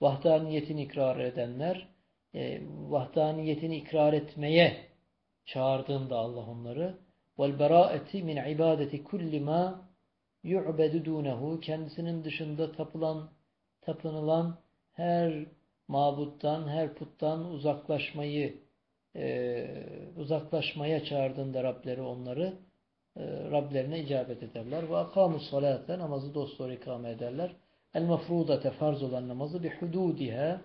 S1: Vahdaniyetini ikrar edenler. E, vahdaniyetini ikrar etmeye çağırdığında Allah onları vel beraati min ibadeti kulli ma yu'bedu dunehu kendisinin dışında tapılan tapınılan her mabuttan, her puttan uzaklaşmayı e, uzaklaşmaya çağırdığında Rableri onları e, Rablerine icabet ederler. Ve akamu salate namazı dosdoğru ikame ederler. El mefrudate farz olan namazı bi hududiha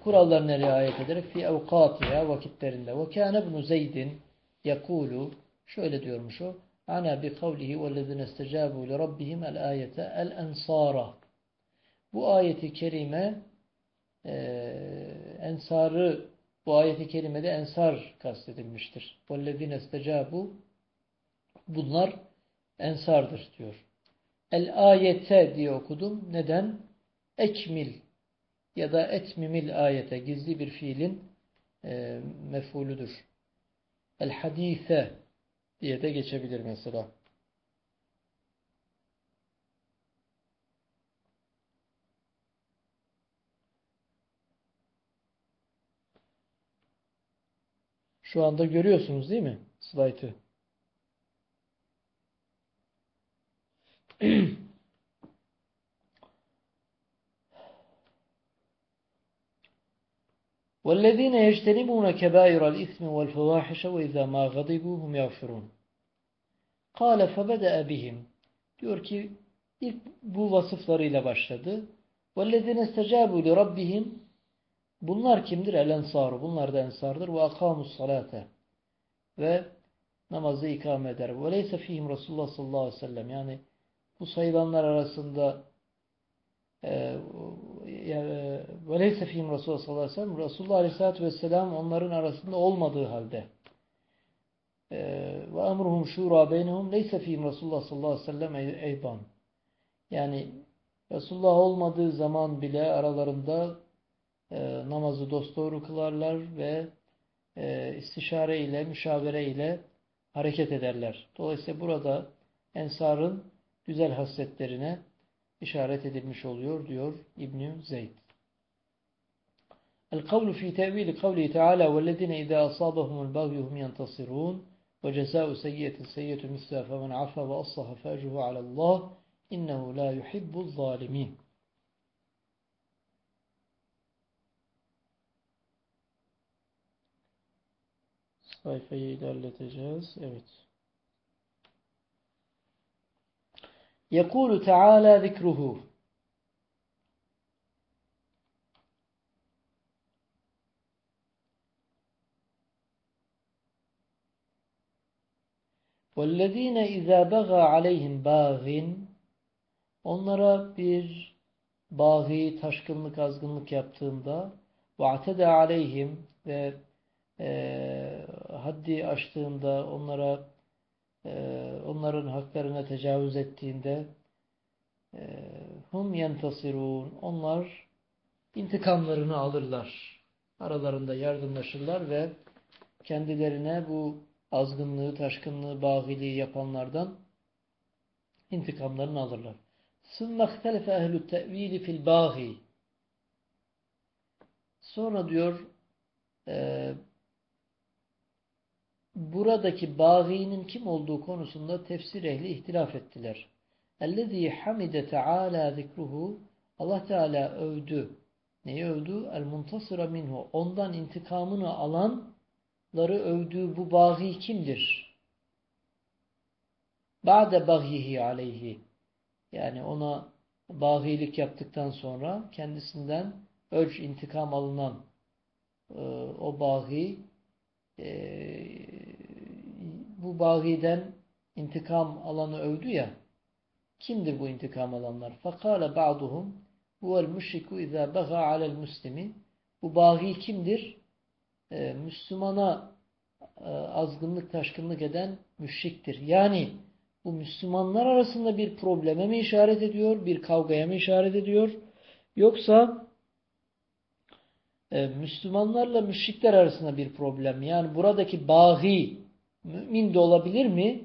S1: kurallarına riayet ederek fi evkatiha vakitlerinde. Ve kâne bunu Zeyd'in yakulu şöyle diyormuş o. Ana bi kavlihi vellezine istecabu li rabbihim el ayete el ensara. Bu ayeti kerime e, ensarı bu ayeti kerimede ensar kastedilmiştir. Vellezine istecabu bunlar ensardır diyor. El ayete diye okudum. Neden? Ekmil ya da etmimil ayete gizli bir fiilin e, mef'ulüdür. El hadise diye de geçebilir mesela. Şu anda görüyorsunuz değil mi? Slaytı. وَالَّذ۪ينَ يَجْتَنِبُونَ كَبَائِرَ الْاِثْمِ وَالْفَوَاحِشَ وَاِذَا مَا غَضِبُوا هُمْ يَغْفِرُونَ قَالَ فَبَدَأَ بِهِمْ Diyor ki ilk bu vasıflarıyla başladı. وَالَّذِينَ اسْتَجَابُوا لِرَبِّهِمْ Bunlar kimdir? El ensar. Bunlar da ensardır. Ve akamus salate. Ve namazı ikame eder. Ve leyse fihim Resulullah sallallahu aleyhi ve sellem. Yani bu sayılanlar arasında leyse fihim Resulullah sallallahu aleyhi ve sellem Resulullah aleyhissalatü vesselam onların arasında olmadığı halde ve emruhum şura beynehum leyse fihim Resulullah sallallahu aleyhi ve. Yani Resulullah olmadığı zaman bile aralarında e, namazı dosdoğru kılarlar ve e, istişare ile, müşavere ile hareket ederler. Dolayısıyla burada Ensar'ın güzel hasletlerine işaret edilmiş oluyor diyor İbn Zeyd. El-kavlu fi tevili kavli Teala vellezine izâ asâbahumul bagyu hum yentasirûn ve cezâ'u seyyiyetin seyyiyetu mislâ femen afa ve assaha fe'cuhu alallah innehu la yuhibbu zalimin. Sayfayı ilerleteceğiz. Evet. يقول تعالى ذكره وَالَّذ۪ينَ اِذَا بَغَى عَلَيْهِمْ بَاغٍ Onlara bir bağı, taşkınlık, azgınlık yaptığında وَاَعْتَدَى عَلَيْهِمْ ve e, haddi aştığında onlara e, onların haklarına tecavüz ettiğinde e, hum yentasirun onlar intikamlarını alırlar. Aralarında yardımlaşırlar ve kendilerine bu azgınlığı, taşkınlığı, bağiliği yapanlardan intikamlarını alırlar. ثُمَّ اخْتَلَفَ اَهْلُ التَّأْو۪يلِ fil الْبَاغِ Sonra diyor e, buradaki bağinin kim olduğu konusunda tefsir ehli ihtilaf ettiler. Ellezî hamide teâlâ zikruhu Allah Teala övdü. Neyi övdü? El muntasıra minhu. Ondan intikamını alanları övdüğü bu bagi kimdir? Ba'de bagyihi aleyhi. Yani ona bagilik yaptıktan sonra kendisinden ölç intikam alınan e, o bagi e, bu bağiden intikam alanı övdü ya kimdir bu intikam alanlar? Fakale ba'duhum huvel müşriku izâ baga alel muslimi bu bağî kimdir? Ee, Müslümana e, azgınlık taşkınlık eden müşriktir. Yani bu Müslümanlar arasında bir probleme mi işaret ediyor? Bir kavgaya mı işaret ediyor? Yoksa e, Müslümanlarla müşrikler arasında bir problem. Yani buradaki bağı mümin de olabilir mi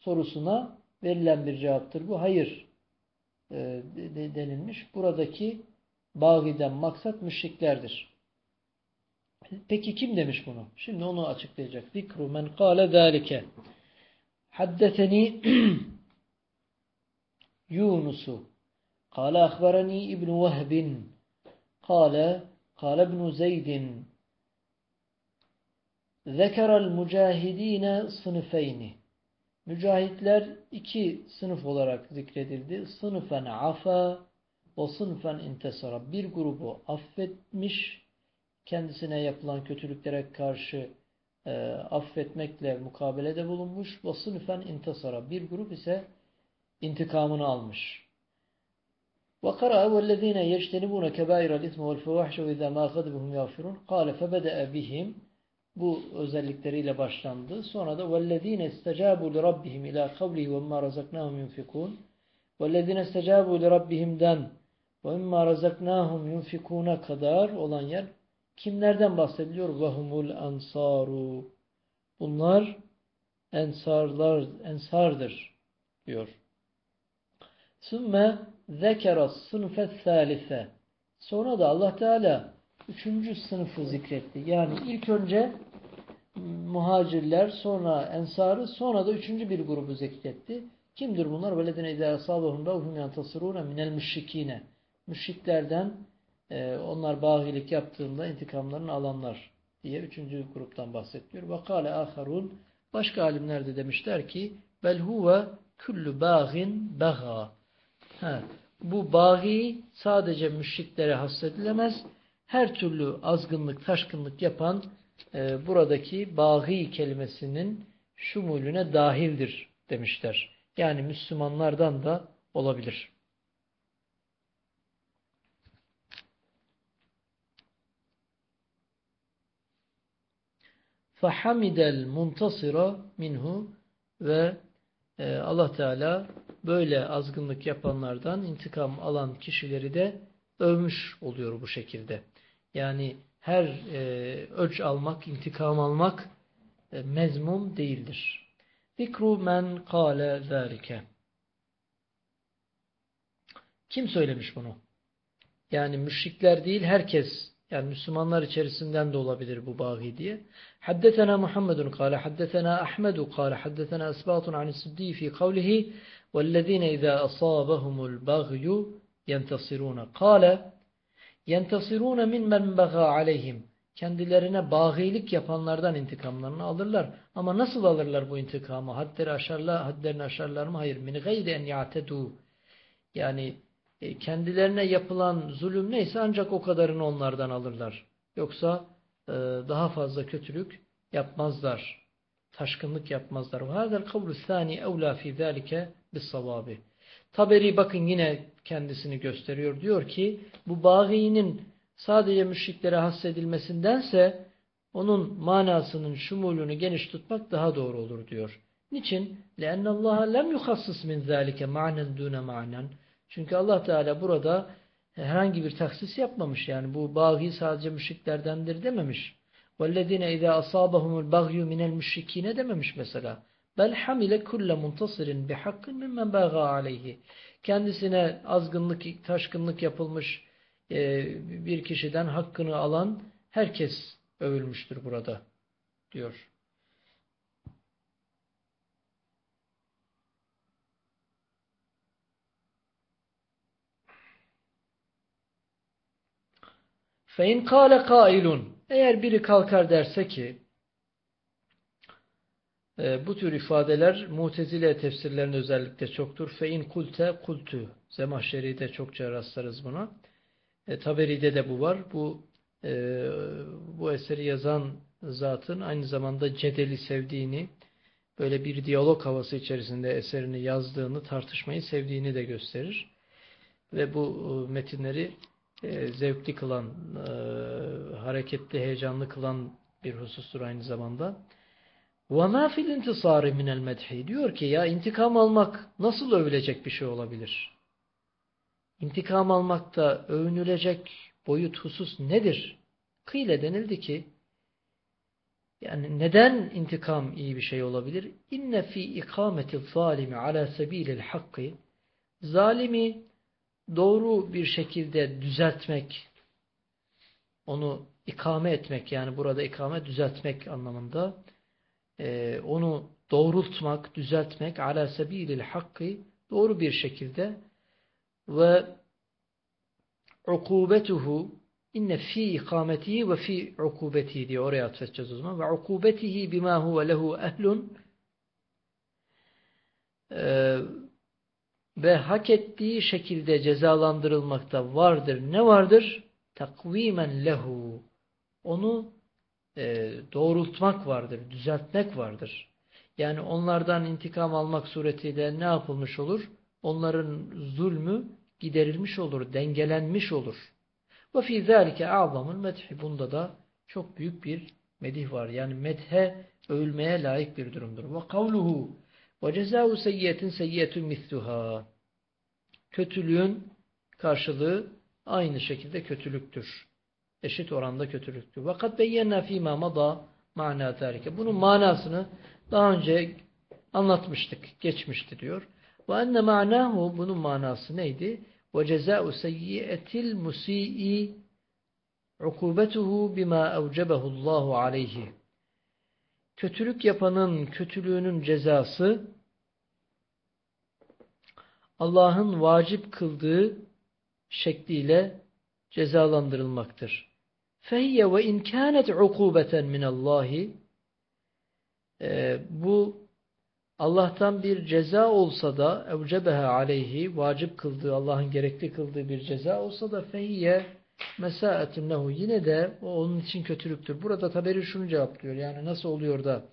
S1: sorusuna verilen bir cevaptır. Bu hayır e, de, denilmiş. Buradaki bağiden maksat müşriklerdir. Peki kim demiş bunu? Şimdi onu açıklayacak. Zikru men kâle zâlike. Haddeteni Yunus'u. Kâle ahbereni İbn Vehbin. Kâle قال ابن زيد ذكر المجاهدين sınıfeyni Mücahitler iki sınıf olarak zikredildi. Sınıfen afa ve sınıfen intesara. Bir grubu affetmiş, kendisine yapılan kötülüklere karşı e, affetmekle mukabelede bulunmuş. Ve sınıfen intesara. Bir grup ise intikamını almış. وقرأ والذين يجتنبون كبائر الإثم والفواحش وإذا ما غضبهم يغفرون قال فبدأ بهم bu özellikleriyle başlandı. Sonra da وَالَّذ۪ينَ اسْتَجَابُوا لِرَبِّهِمْ اِلٰى قَوْلِهِ وَمَّا رَزَقْنَاهُمْ يُنْفِقُونَ وَالَّذ۪ينَ اسْتَجَابُوا لِرَبِّهِمْden وَمَّا رَزَقْنَاهُمْ يُنْفِقُونَ kadar olan yer kimlerden bahsediliyor? وَهُمُ الْاَنْصَارُ Bunlar ensarlar, ensardır diyor. Sümme zekera sınıfe salise. Sonra da Allah Teala üçüncü sınıfı zikretti. Yani ilk önce muhacirler, sonra ensarı, sonra da üçüncü bir grubu zikretti. Kimdir bunlar? Veledine izâ asâbahum bevhum yantasırûne minel müşrikîne. Müşriklerden e, onlar bağilik yaptığında intikamlarını alanlar diye üçüncü gruptan bahsediyor. Ve kâle âharûn Başka alimler de demişler ki bel huve küllü bağin bega. Ha, bu bağı sadece müşriklere hasredilemez. Her türlü azgınlık, taşkınlık yapan e, buradaki bağı kelimesinin şumulüne dahildir demişler. Yani Müslümanlardan da olabilir. فَحَمِدَ الْمُنْتَصِرَ minhu ve e, Allah Teala böyle azgınlık yapanlardan intikam alan kişileri de övmüş oluyor bu şekilde. Yani her e, ölç almak, intikam almak e, mezmum değildir. Zikru men kâle zâlike. Kim söylemiş bunu? Yani müşrikler değil herkes yani Müslümanlar içerisinden de olabilir bu bağı diye. Haddetena Muhammedun kâle haddetena Ahmedu kâle haddetena esbatun anis-siddi fi kavlihi vellezine izâ asâbehumul bagyu yentasirûne kâle yentasirûne mimmen bagâ aleyhim kendilerine bağilik yapanlardan intikamlarını alırlar. Ama nasıl alırlar bu intikamı? Hadleri aşarlar, hadlerini aşarlar mı? Hayır. Min gayri en ya'tedû. Yani kendilerine yapılan zulüm neyse ancak o kadarını onlardan alırlar. Yoksa e, daha fazla kötülük yapmazlar. Taşkınlık yapmazlar. وَهَذَا الْقَوْلُ الثَّانِي اَوْلَى فِي ذَٰلِكَ بِالصَّوَابِ Taberi bakın yine kendisini gösteriyor. Diyor ki bu bağinin sadece müşriklere hassedilmesindense onun manasının şumulunu geniş tutmak daha doğru olur diyor. Niçin? لَاَنَّ اللّٰهَ لَمْ يُخَصِّصْ مِنْ ذَٰلِكَ مَعْنًا دُونَ مَعْنًا çünkü Allah Teala burada herhangi bir taksis yapmamış. Yani bu bağı sadece müşriklerdendir dememiş. وَالَّذِينَ اِذَا أَصَابَهُمُ الْبَغْيُ مِنَ الْمُشْرِك۪ينَ dememiş mesela. بَلْ حَمِلَ كُلَّ مُنْتَصِرٍ بِحَقٍ مِمَّنْ بَغَى عَلَيْهِ Kendisine azgınlık, taşkınlık yapılmış e, bir kişiden hakkını alan herkes övülmüştür burada diyor. فَاِنْ قَالَ قَائِلٌ Eğer biri kalkar derse ki e, bu tür ifadeler Mutezile tefsirlerinde özellikle çoktur. Fein kulte kultu. Zemahşeri'de çokça rastlarız buna. E, Taberi'de de bu var. Bu e, bu eseri yazan zatın aynı zamanda cedeli sevdiğini, böyle bir diyalog havası içerisinde eserini yazdığını, tartışmayı sevdiğini de gösterir. Ve bu e, metinleri e, zevkli kılan, e, hareketli, heyecanlı kılan bir husustur aynı zamanda. وَمَا فِي الْاِنْتِصَارِ مِنَ الْمَدْحِ Diyor ki ya intikam almak nasıl övülecek bir şey olabilir? İntikam almakta övünülecek boyut husus nedir? Kıyle denildi ki yani neden intikam iyi bir şey olabilir? İnne fi ikameti zalimi ala sebilil hakkı zalimi doğru bir şekilde düzeltmek, onu ikame etmek yani burada ikame düzeltmek anlamında e, onu doğrultmak, düzeltmek ala sebilil hakkı doğru bir şekilde ve ukubetuhu inne fi ikametihi ve fi ukubetihi diye oraya atfedeceğiz o zaman. Ve ukubetihi bima huve lehu ehlun e, ve hak ettiği şekilde cezalandırılmakta vardır. Ne vardır? Takvimen lehu. Onu e, doğrultmak vardır, düzeltmek vardır. Yani onlardan intikam almak suretiyle ne yapılmış olur? Onların zulmü giderilmiş olur, dengelenmiş olur. Ve fî zâlike a'zamul medhi. Bunda da çok büyük bir medih var. Yani medhe övülmeye layık bir durumdur. Ve kavluhu ve cezâhu seyyiyetin seyyiyetun misluha. Kötülüğün karşılığı aynı şekilde kötülüktür. Eşit oranda kötülüktür. Vakat beyyenna fîmâ madâ ma'nâ zâlike. Bunun manasını daha önce anlatmıştık, geçmişti diyor. Ve enne ma'nahu bunun manası neydi? Ve cezâ'u seyyiyetil musî'i ukubetuhu bima evcebehu Allahu aleyhi. Kötülük yapanın kötülüğünün cezası Allah'ın vacip kıldığı şekliyle cezalandırılmaktır. Fehiyye ve in kânet ukubeten minallahi bu Allah'tan bir ceza olsa da evcebeha aleyhi vacip kıldığı Allah'ın gerekli kıldığı bir ceza olsa da fehiyye mesaetun lehu yine de o onun için kötülüktür. Burada taberi şunu cevaplıyor. Yani nasıl oluyor da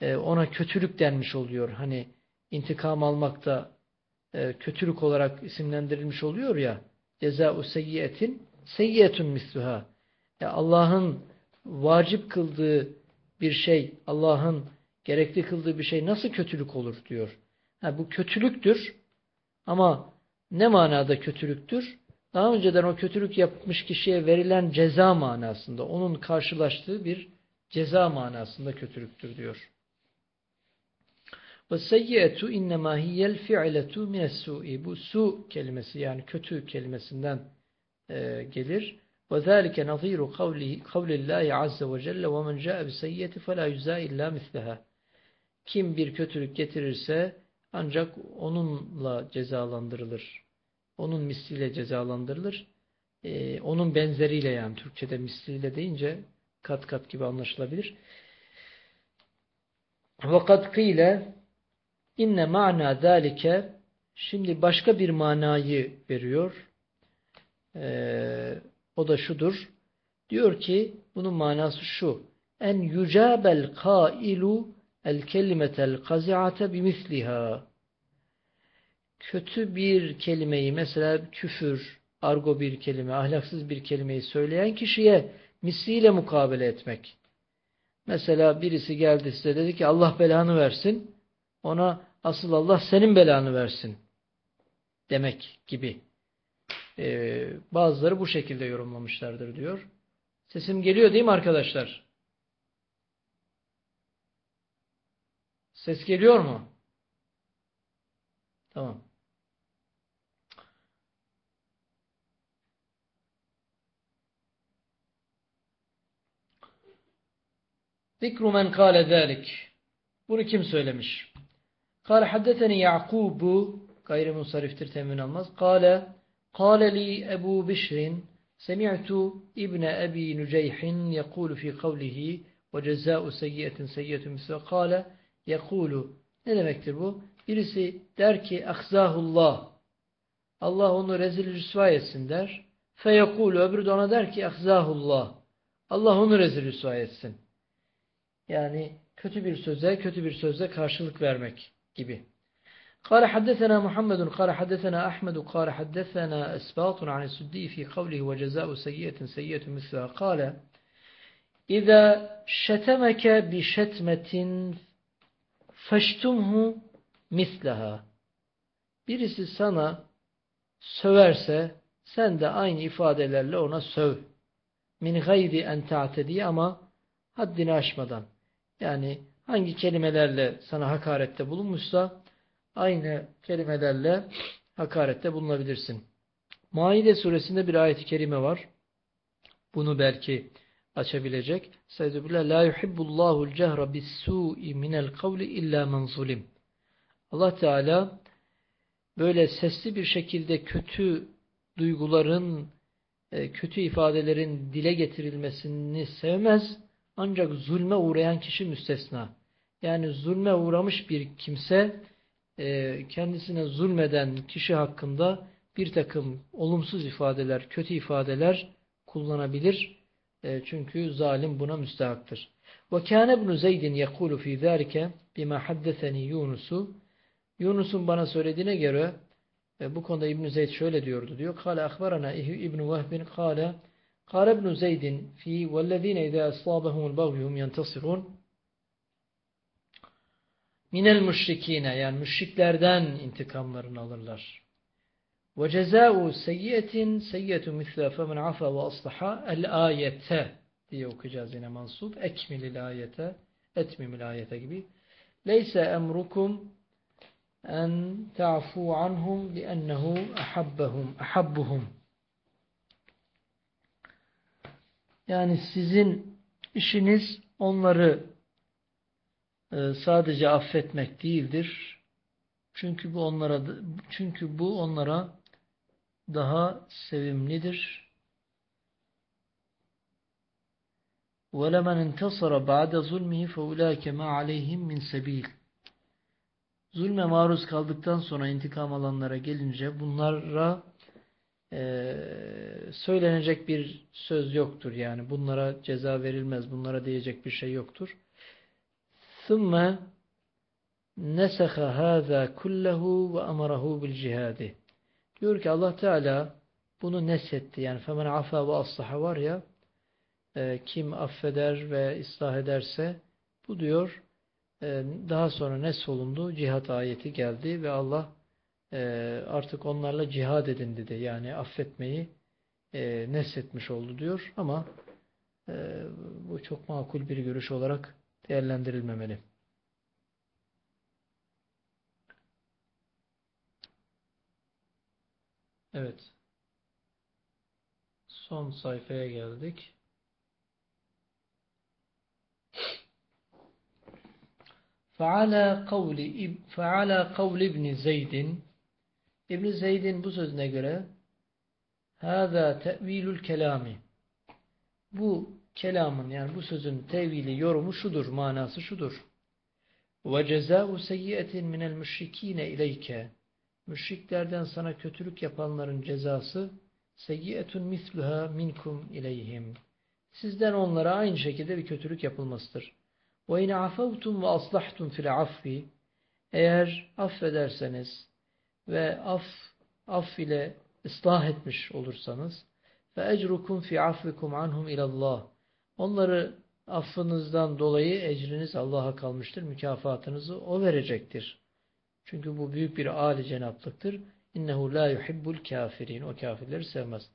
S1: e, ona kötülük denmiş oluyor. Hani intikam almakta e, kötülük olarak isimlendirilmiş oluyor ya ceza-u seyyiyetin seyyiyetun misluha Allah'ın vacip kıldığı bir şey Allah'ın gerekli kıldığı bir şey nasıl kötülük olur diyor. Ha, bu kötülüktür ama ne manada kötülüktür? Daha önceden o kötülük yapmış kişiye verilen ceza manasında, onun karşılaştığı bir ceza manasında kötülüktür diyor. Ve seyyiyetu innema hiyel fi'letu mine's-su'i. Bu su kelimesi yani kötü kelimesinden e, gelir. Nazîru kavlillâhi azze ve celle ve men câe biseyyiyeti felâ yüzâ illâ misleha. Kim bir kötülük getirirse ancak onunla cezalandırılır. Onun misliyle cezalandırılır. Ee, onun benzeriyle yani Türkçe'de misliyle deyince kat kat gibi anlaşılabilir. Vakat kıyle inne ma'na zâlike şimdi başka bir manayı veriyor. Ee, o da şudur. Diyor ki bunun manası şu. En yücabel kailu el kelimetel kazi'ate bimisliha. Kötü bir kelimeyi mesela küfür, argo bir kelime, ahlaksız bir kelimeyi söyleyen kişiye misliyle mukabele etmek. Mesela birisi geldi size dedi ki Allah belanı versin. Ona asıl Allah senin belanı versin demek gibi. Ee, bazıları bu şekilde yorumlamışlardır diyor. Sesim geliyor değil mi arkadaşlar? Ses geliyor mu? Tamam. Zikru men kâle zâlik. Bunu kim söylemiş? Kâle haddeteni Ya'kubu gayrimusariftir temin almaz. Kâle kâle li Ebu Bişrin semi'tu İbne Ebi Nüceyhin yekulu fi kavlihi ve cezâ'u seyyiyetin seyyiyetin misle kâle yekulu ne demektir bu? Birisi der ki ahzahullah Allah onu rezil rüsva etsin der. Feyekulu öbürü de ona der ki ahzahullah Allah onu rezil rüsva etsin. Yani kötü bir söze kötü bir sözle karşılık vermek gibi. قال حدثنا محمد قال حدثنا أحمد قال حدثنا إسباط عن السدي في قوله وجزاء سيئة سيئة مثلها قال إذا شتمك بشتمة فاشتمه مثلها Birisi sana söverse sen de aynı ifadelerle ona söv. Min gayri en ta'tedi ama haddini aşmadan. Yani hangi kelimelerle sana hakarette bulunmuşsa aynı kelimelerle hakarette bulunabilirsin. Maide suresinde bir ayet-i kerime var. Bunu belki açabilecek. Estağfirullah. La yuhibbullahul cehra bis-su'i minel kavli illa men zulim. Allah Teala böyle sesli bir şekilde kötü duyguların, e, kötü ifadelerin dile getirilmesini sevmez. Ancak zulme uğrayan kişi müstesna. Yani zulme uğramış bir kimse e, kendisine zulmeden kişi hakkında bir takım olumsuz ifadeler, kötü ifadeler kullanabilir. E, çünkü zalim buna. Ve kâne ibn Zeydin yekulu fî zâlike bima haddeseni Yunus'u Yunus'un bana söylediğine göre e, bu konuda İbn Zeyd şöyle diyordu diyor. Kale akbarana İbn Vehbin kale قال ابن زيد في والذين إذا أصابهم البغي هم ينتصرون minel müşrikine yani müşriklerden intikamlarını alırlar. Ve cezâ'u seyyiyetin seyyiyetu misle femen afa ve aslaha el ayete diye okuyacağız yine mansup. Ekmilil ayete etmimil ayete gibi. Leyse emrukum en ta'fu anhum li'ennehu ahabbahum ahabbuhum Yani sizin işiniz onları e, sadece affetmek değildir. Çünkü bu onlara çünkü bu onlara daha sevimlidir. وَلَمَنْ انْتَصَرَ بَعْدَ ظُلْمِهِ فَاُولَٰئِكَ مَا عَلَيْهِمْ مِنْ سَب۪يلٍ Zulme maruz kaldıktan sonra intikam alanlara gelince bunlara e, söylenecek bir söz yoktur. Yani bunlara ceza verilmez, bunlara diyecek bir şey yoktur. ثُمَّ نَسَخَ هَذَا كُلَّهُ وَأَمَرَهُ بِالْجِهَادِ Diyor ki Allah Teala bunu nesetti. Yani femen afa ve aslaha var ya e, kim affeder ve ıslah ederse bu diyor e, daha sonra nesolundu, cihat ayeti geldi ve Allah e, artık onlarla cihad edin dedi. Yani affetmeyi e, nesletmiş oldu diyor ama e, bu çok makul bir görüş olarak değerlendirilmemeli. Evet. Son sayfaya geldik. فعلى قول فعلى قول ابن زيد İbn Zeyd'in bu sözüne göre hâzâ te'vilül kelami bu kelamın yani bu sözün tevili yorumu şudur, manası şudur. Ve cezâ'u seyyiyetin minel müşrikîne ileyke Müşriklerden sana kötülük yapanların cezası seyyiyetun misluha minkum ileyhim. Sizden onlara aynı şekilde bir kötülük yapılmasıdır. Ve in afavtum ve aslahtum fil affi eğer affederseniz ve af af ile ıslah etmiş olursanız ecrukum fi afvikum anhum ilallah onları affınızdan dolayı ecriniz Allah'a kalmıştır. Mükafatınızı o verecektir. Çünkü bu büyük bir âli cenaplıktır. İnnehu la yuhibbul kafirin. O kafirleri sevmez.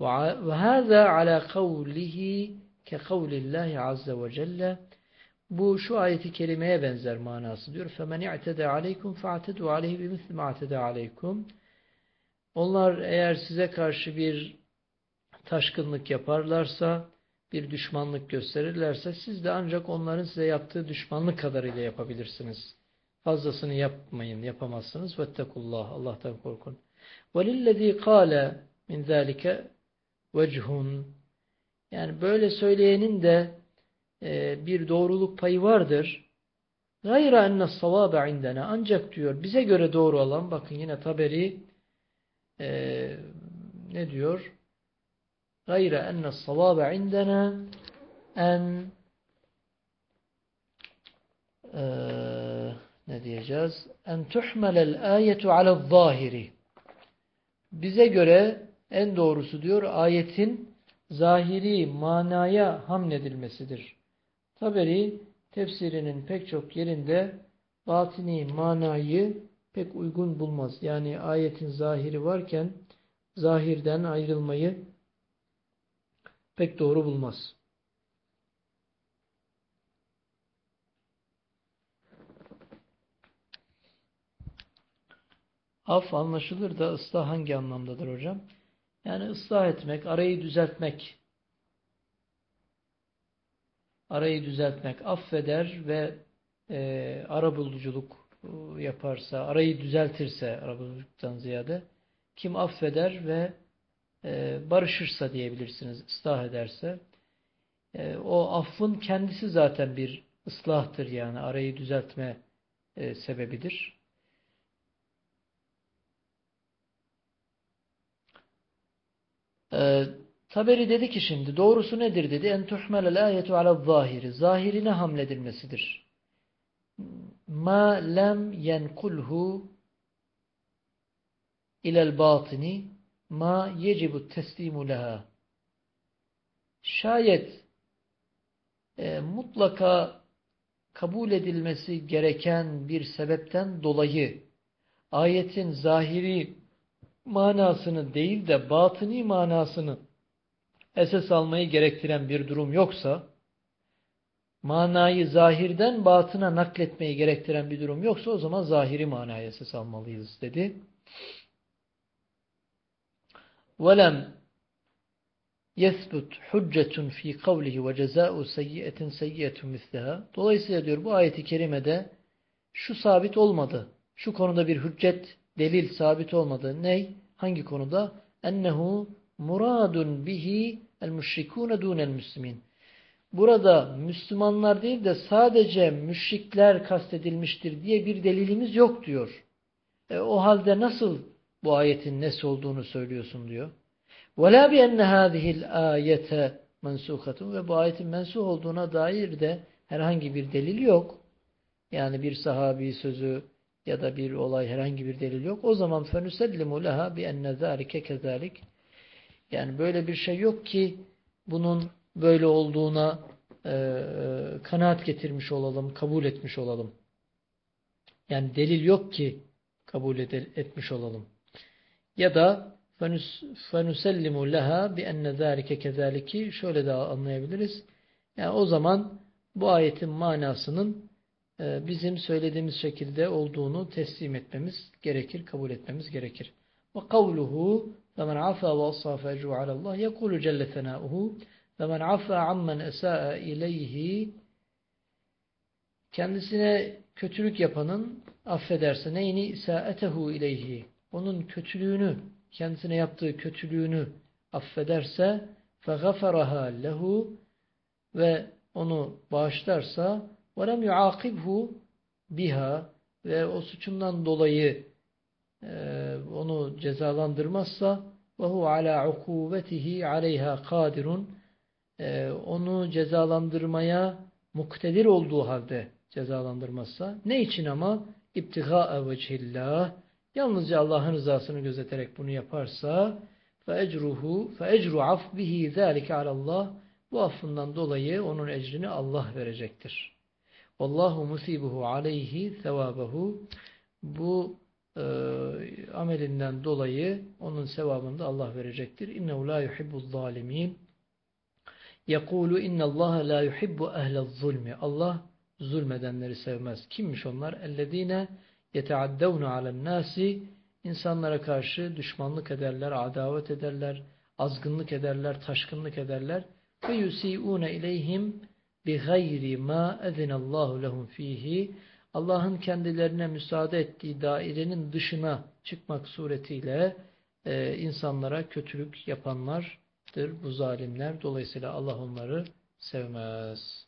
S1: Ve hâzâ alâ kavlihi ke kavlillahi azze ve celle bu şu ayeti kerimeye benzer manası diyor. فَمَنْ اِعْتَدَى عَلَيْكُمْ فَاَعْتَدُوا عَلَيْهِ بِمِثْلِ مَا اَعْتَدَى عَلَيْكُمْ Onlar eğer size karşı bir taşkınlık yaparlarsa, bir düşmanlık gösterirlerse siz de ancak onların size yaptığı düşmanlık kadarıyla yapabilirsiniz. Fazlasını yapmayın, yapamazsınız. Vettekullah, Allah'tan korkun. وَلِلَّذ۪ي قَالَ مِنْ ذَٰلِكَ وَجْهٌ Yani böyle söyleyenin de e, bir doğruluk payı vardır. Gayra enne savabe indena. Ancak diyor bize göre doğru olan bakın yine Taberi e, ne diyor? Gayra enne savabe indena en e, ne diyeceğiz? En tuhmelel ayetu ala zahiri. Bize göre en doğrusu diyor ayetin zahiri manaya hamledilmesidir. Taberi tefsirinin pek çok yerinde batini manayı pek uygun bulmaz. Yani ayetin zahiri varken zahirden ayrılmayı pek doğru bulmaz. Af anlaşılır da ıslah hangi anlamdadır hocam? Yani ıslah etmek, arayı düzeltmek arayı düzeltmek, affeder ve e, ara buluculuk e, yaparsa, arayı düzeltirse arabuluculuktan ziyade kim affeder ve e, barışırsa diyebilirsiniz, ıslah ederse e, o affın kendisi zaten bir ıslahtır yani arayı düzeltme e, sebebidir. E, Taberi dedi ki şimdi doğrusu nedir dedi. En tuhmelel ayetu ala zahiri. Zahirine hamledilmesidir. Ma lem yenkulhu ilel batini ma yecibu teslimu leha. Şayet e, mutlaka kabul edilmesi gereken bir sebepten dolayı ayetin zahiri manasını değil de batini manasını esas almayı gerektiren bir durum yoksa, manayı zahirden batına nakletmeyi gerektiren bir durum yoksa o zaman zahiri manaya esas almalıyız dedi. وَلَمْ يَثْبُتْ حُجَّةٌ ف۪ي قَوْلِهِ وَجَزَاءُ سَيِّئَةٍ سَيِّئَةٌ مِثْلَهَا Dolayısıyla diyor bu ayeti kerimede şu sabit olmadı. Şu konuda bir hüccet, delil sabit olmadı. Ney? Hangi konuda? Ennehu muradun bihi el müşrikûne dûnel müslimin. Burada Müslümanlar değil de sadece müşrikler kastedilmiştir diye bir delilimiz yok diyor. E, o halde nasıl bu ayetin nesi olduğunu söylüyorsun diyor. وَلَا بِأَنَّ هَذِهِ الْآيَةَ مَنْسُخَةٌ Ve bu ayetin mensuh olduğuna dair de herhangi bir delil yok. Yani bir sahabi sözü ya da bir olay herhangi bir delil yok. O zaman فَنُسَلِّمُ لَهَا بِأَنَّ ذَٰلِكَ كَذَٰلِكَ yani böyle bir şey yok ki bunun böyle olduğuna e, e, kanaat getirmiş olalım, kabul etmiş olalım. Yani delil yok ki kabul etmiş olalım. Ya da فَنُسَلِّمُ لَهَا بِأَنَّ ذَٰلِكَ كَذَٰلِكِ Şöyle de anlayabiliriz. Yani o zaman bu ayetin manasının e, bizim söylediğimiz şekilde olduğunu teslim etmemiz gerekir, kabul etmemiz gerekir. وَقَوْلُهُ فَمَنْ عَفَى وَأَصَّى فَاَجْرُ عَلَى اللّٰهِ يَقُولُ جَلَّ ثَنَاؤُهُ فَمَنْ عَفَى عَمَّنْ اَسَاءَ اِلَيْهِ Kendisine kötülük yapanın affederse neyni isaetehu ileyhi onun kötülüğünü kendisine yaptığı kötülüğünü affederse فَغَفَرَهَا lehu ve onu bağışlarsa وَلَمْ يُعَاقِبْهُ biha ve o suçundan dolayı e, ee, onu cezalandırmazsa ve ala ukuvvetihi aleyha kadirun. Ee, onu cezalandırmaya muktedir olduğu halde cezalandırmazsa ne için ama? İptiga vecihillah. Yalnızca Allah'ın rızasını gözeterek bunu yaparsa fecruhu fecru af bihi zalike alallah bu affından dolayı onun ecrini Allah verecektir. Vallahu musibuhu aleyhi sevabehu. Bu e, amelinden dolayı onun sevabını da Allah verecektir. İnnehu la yuhibbul zalimin. Yekulu innallaha la yuhibbu ehlez zulmi. Allah zulmedenleri sevmez. Kimmiş onlar? Ellezine yeteaddevne alen nasi insanlara karşı düşmanlık ederler, adavet ederler, azgınlık ederler, taşkınlık ederler. Ve yusi'une ileyhim bi gayri ma ezinallahu lehum fihi Allah'ın kendilerine müsaade ettiği dairenin dışına çıkmak suretiyle e, insanlara kötülük yapanlardır bu zalimler. Dolayısıyla Allah onları sevmez.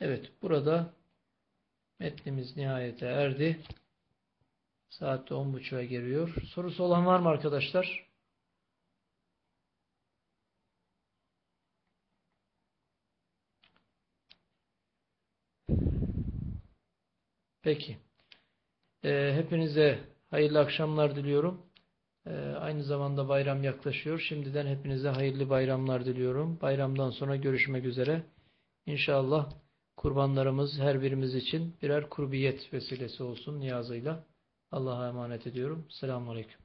S1: Evet burada metnimiz nihayete erdi. Saat 10.30'a geliyor. Sorusu olan var mı arkadaşlar? Peki. Ee, hepinize hayırlı akşamlar diliyorum. Ee, aynı zamanda bayram yaklaşıyor. Şimdiden hepinize hayırlı bayramlar diliyorum. Bayramdan sonra görüşmek üzere. İnşallah kurbanlarımız her birimiz için birer kurbiyet vesilesi olsun niyazıyla. Allah'a emanet ediyorum. Selamun Aleyküm.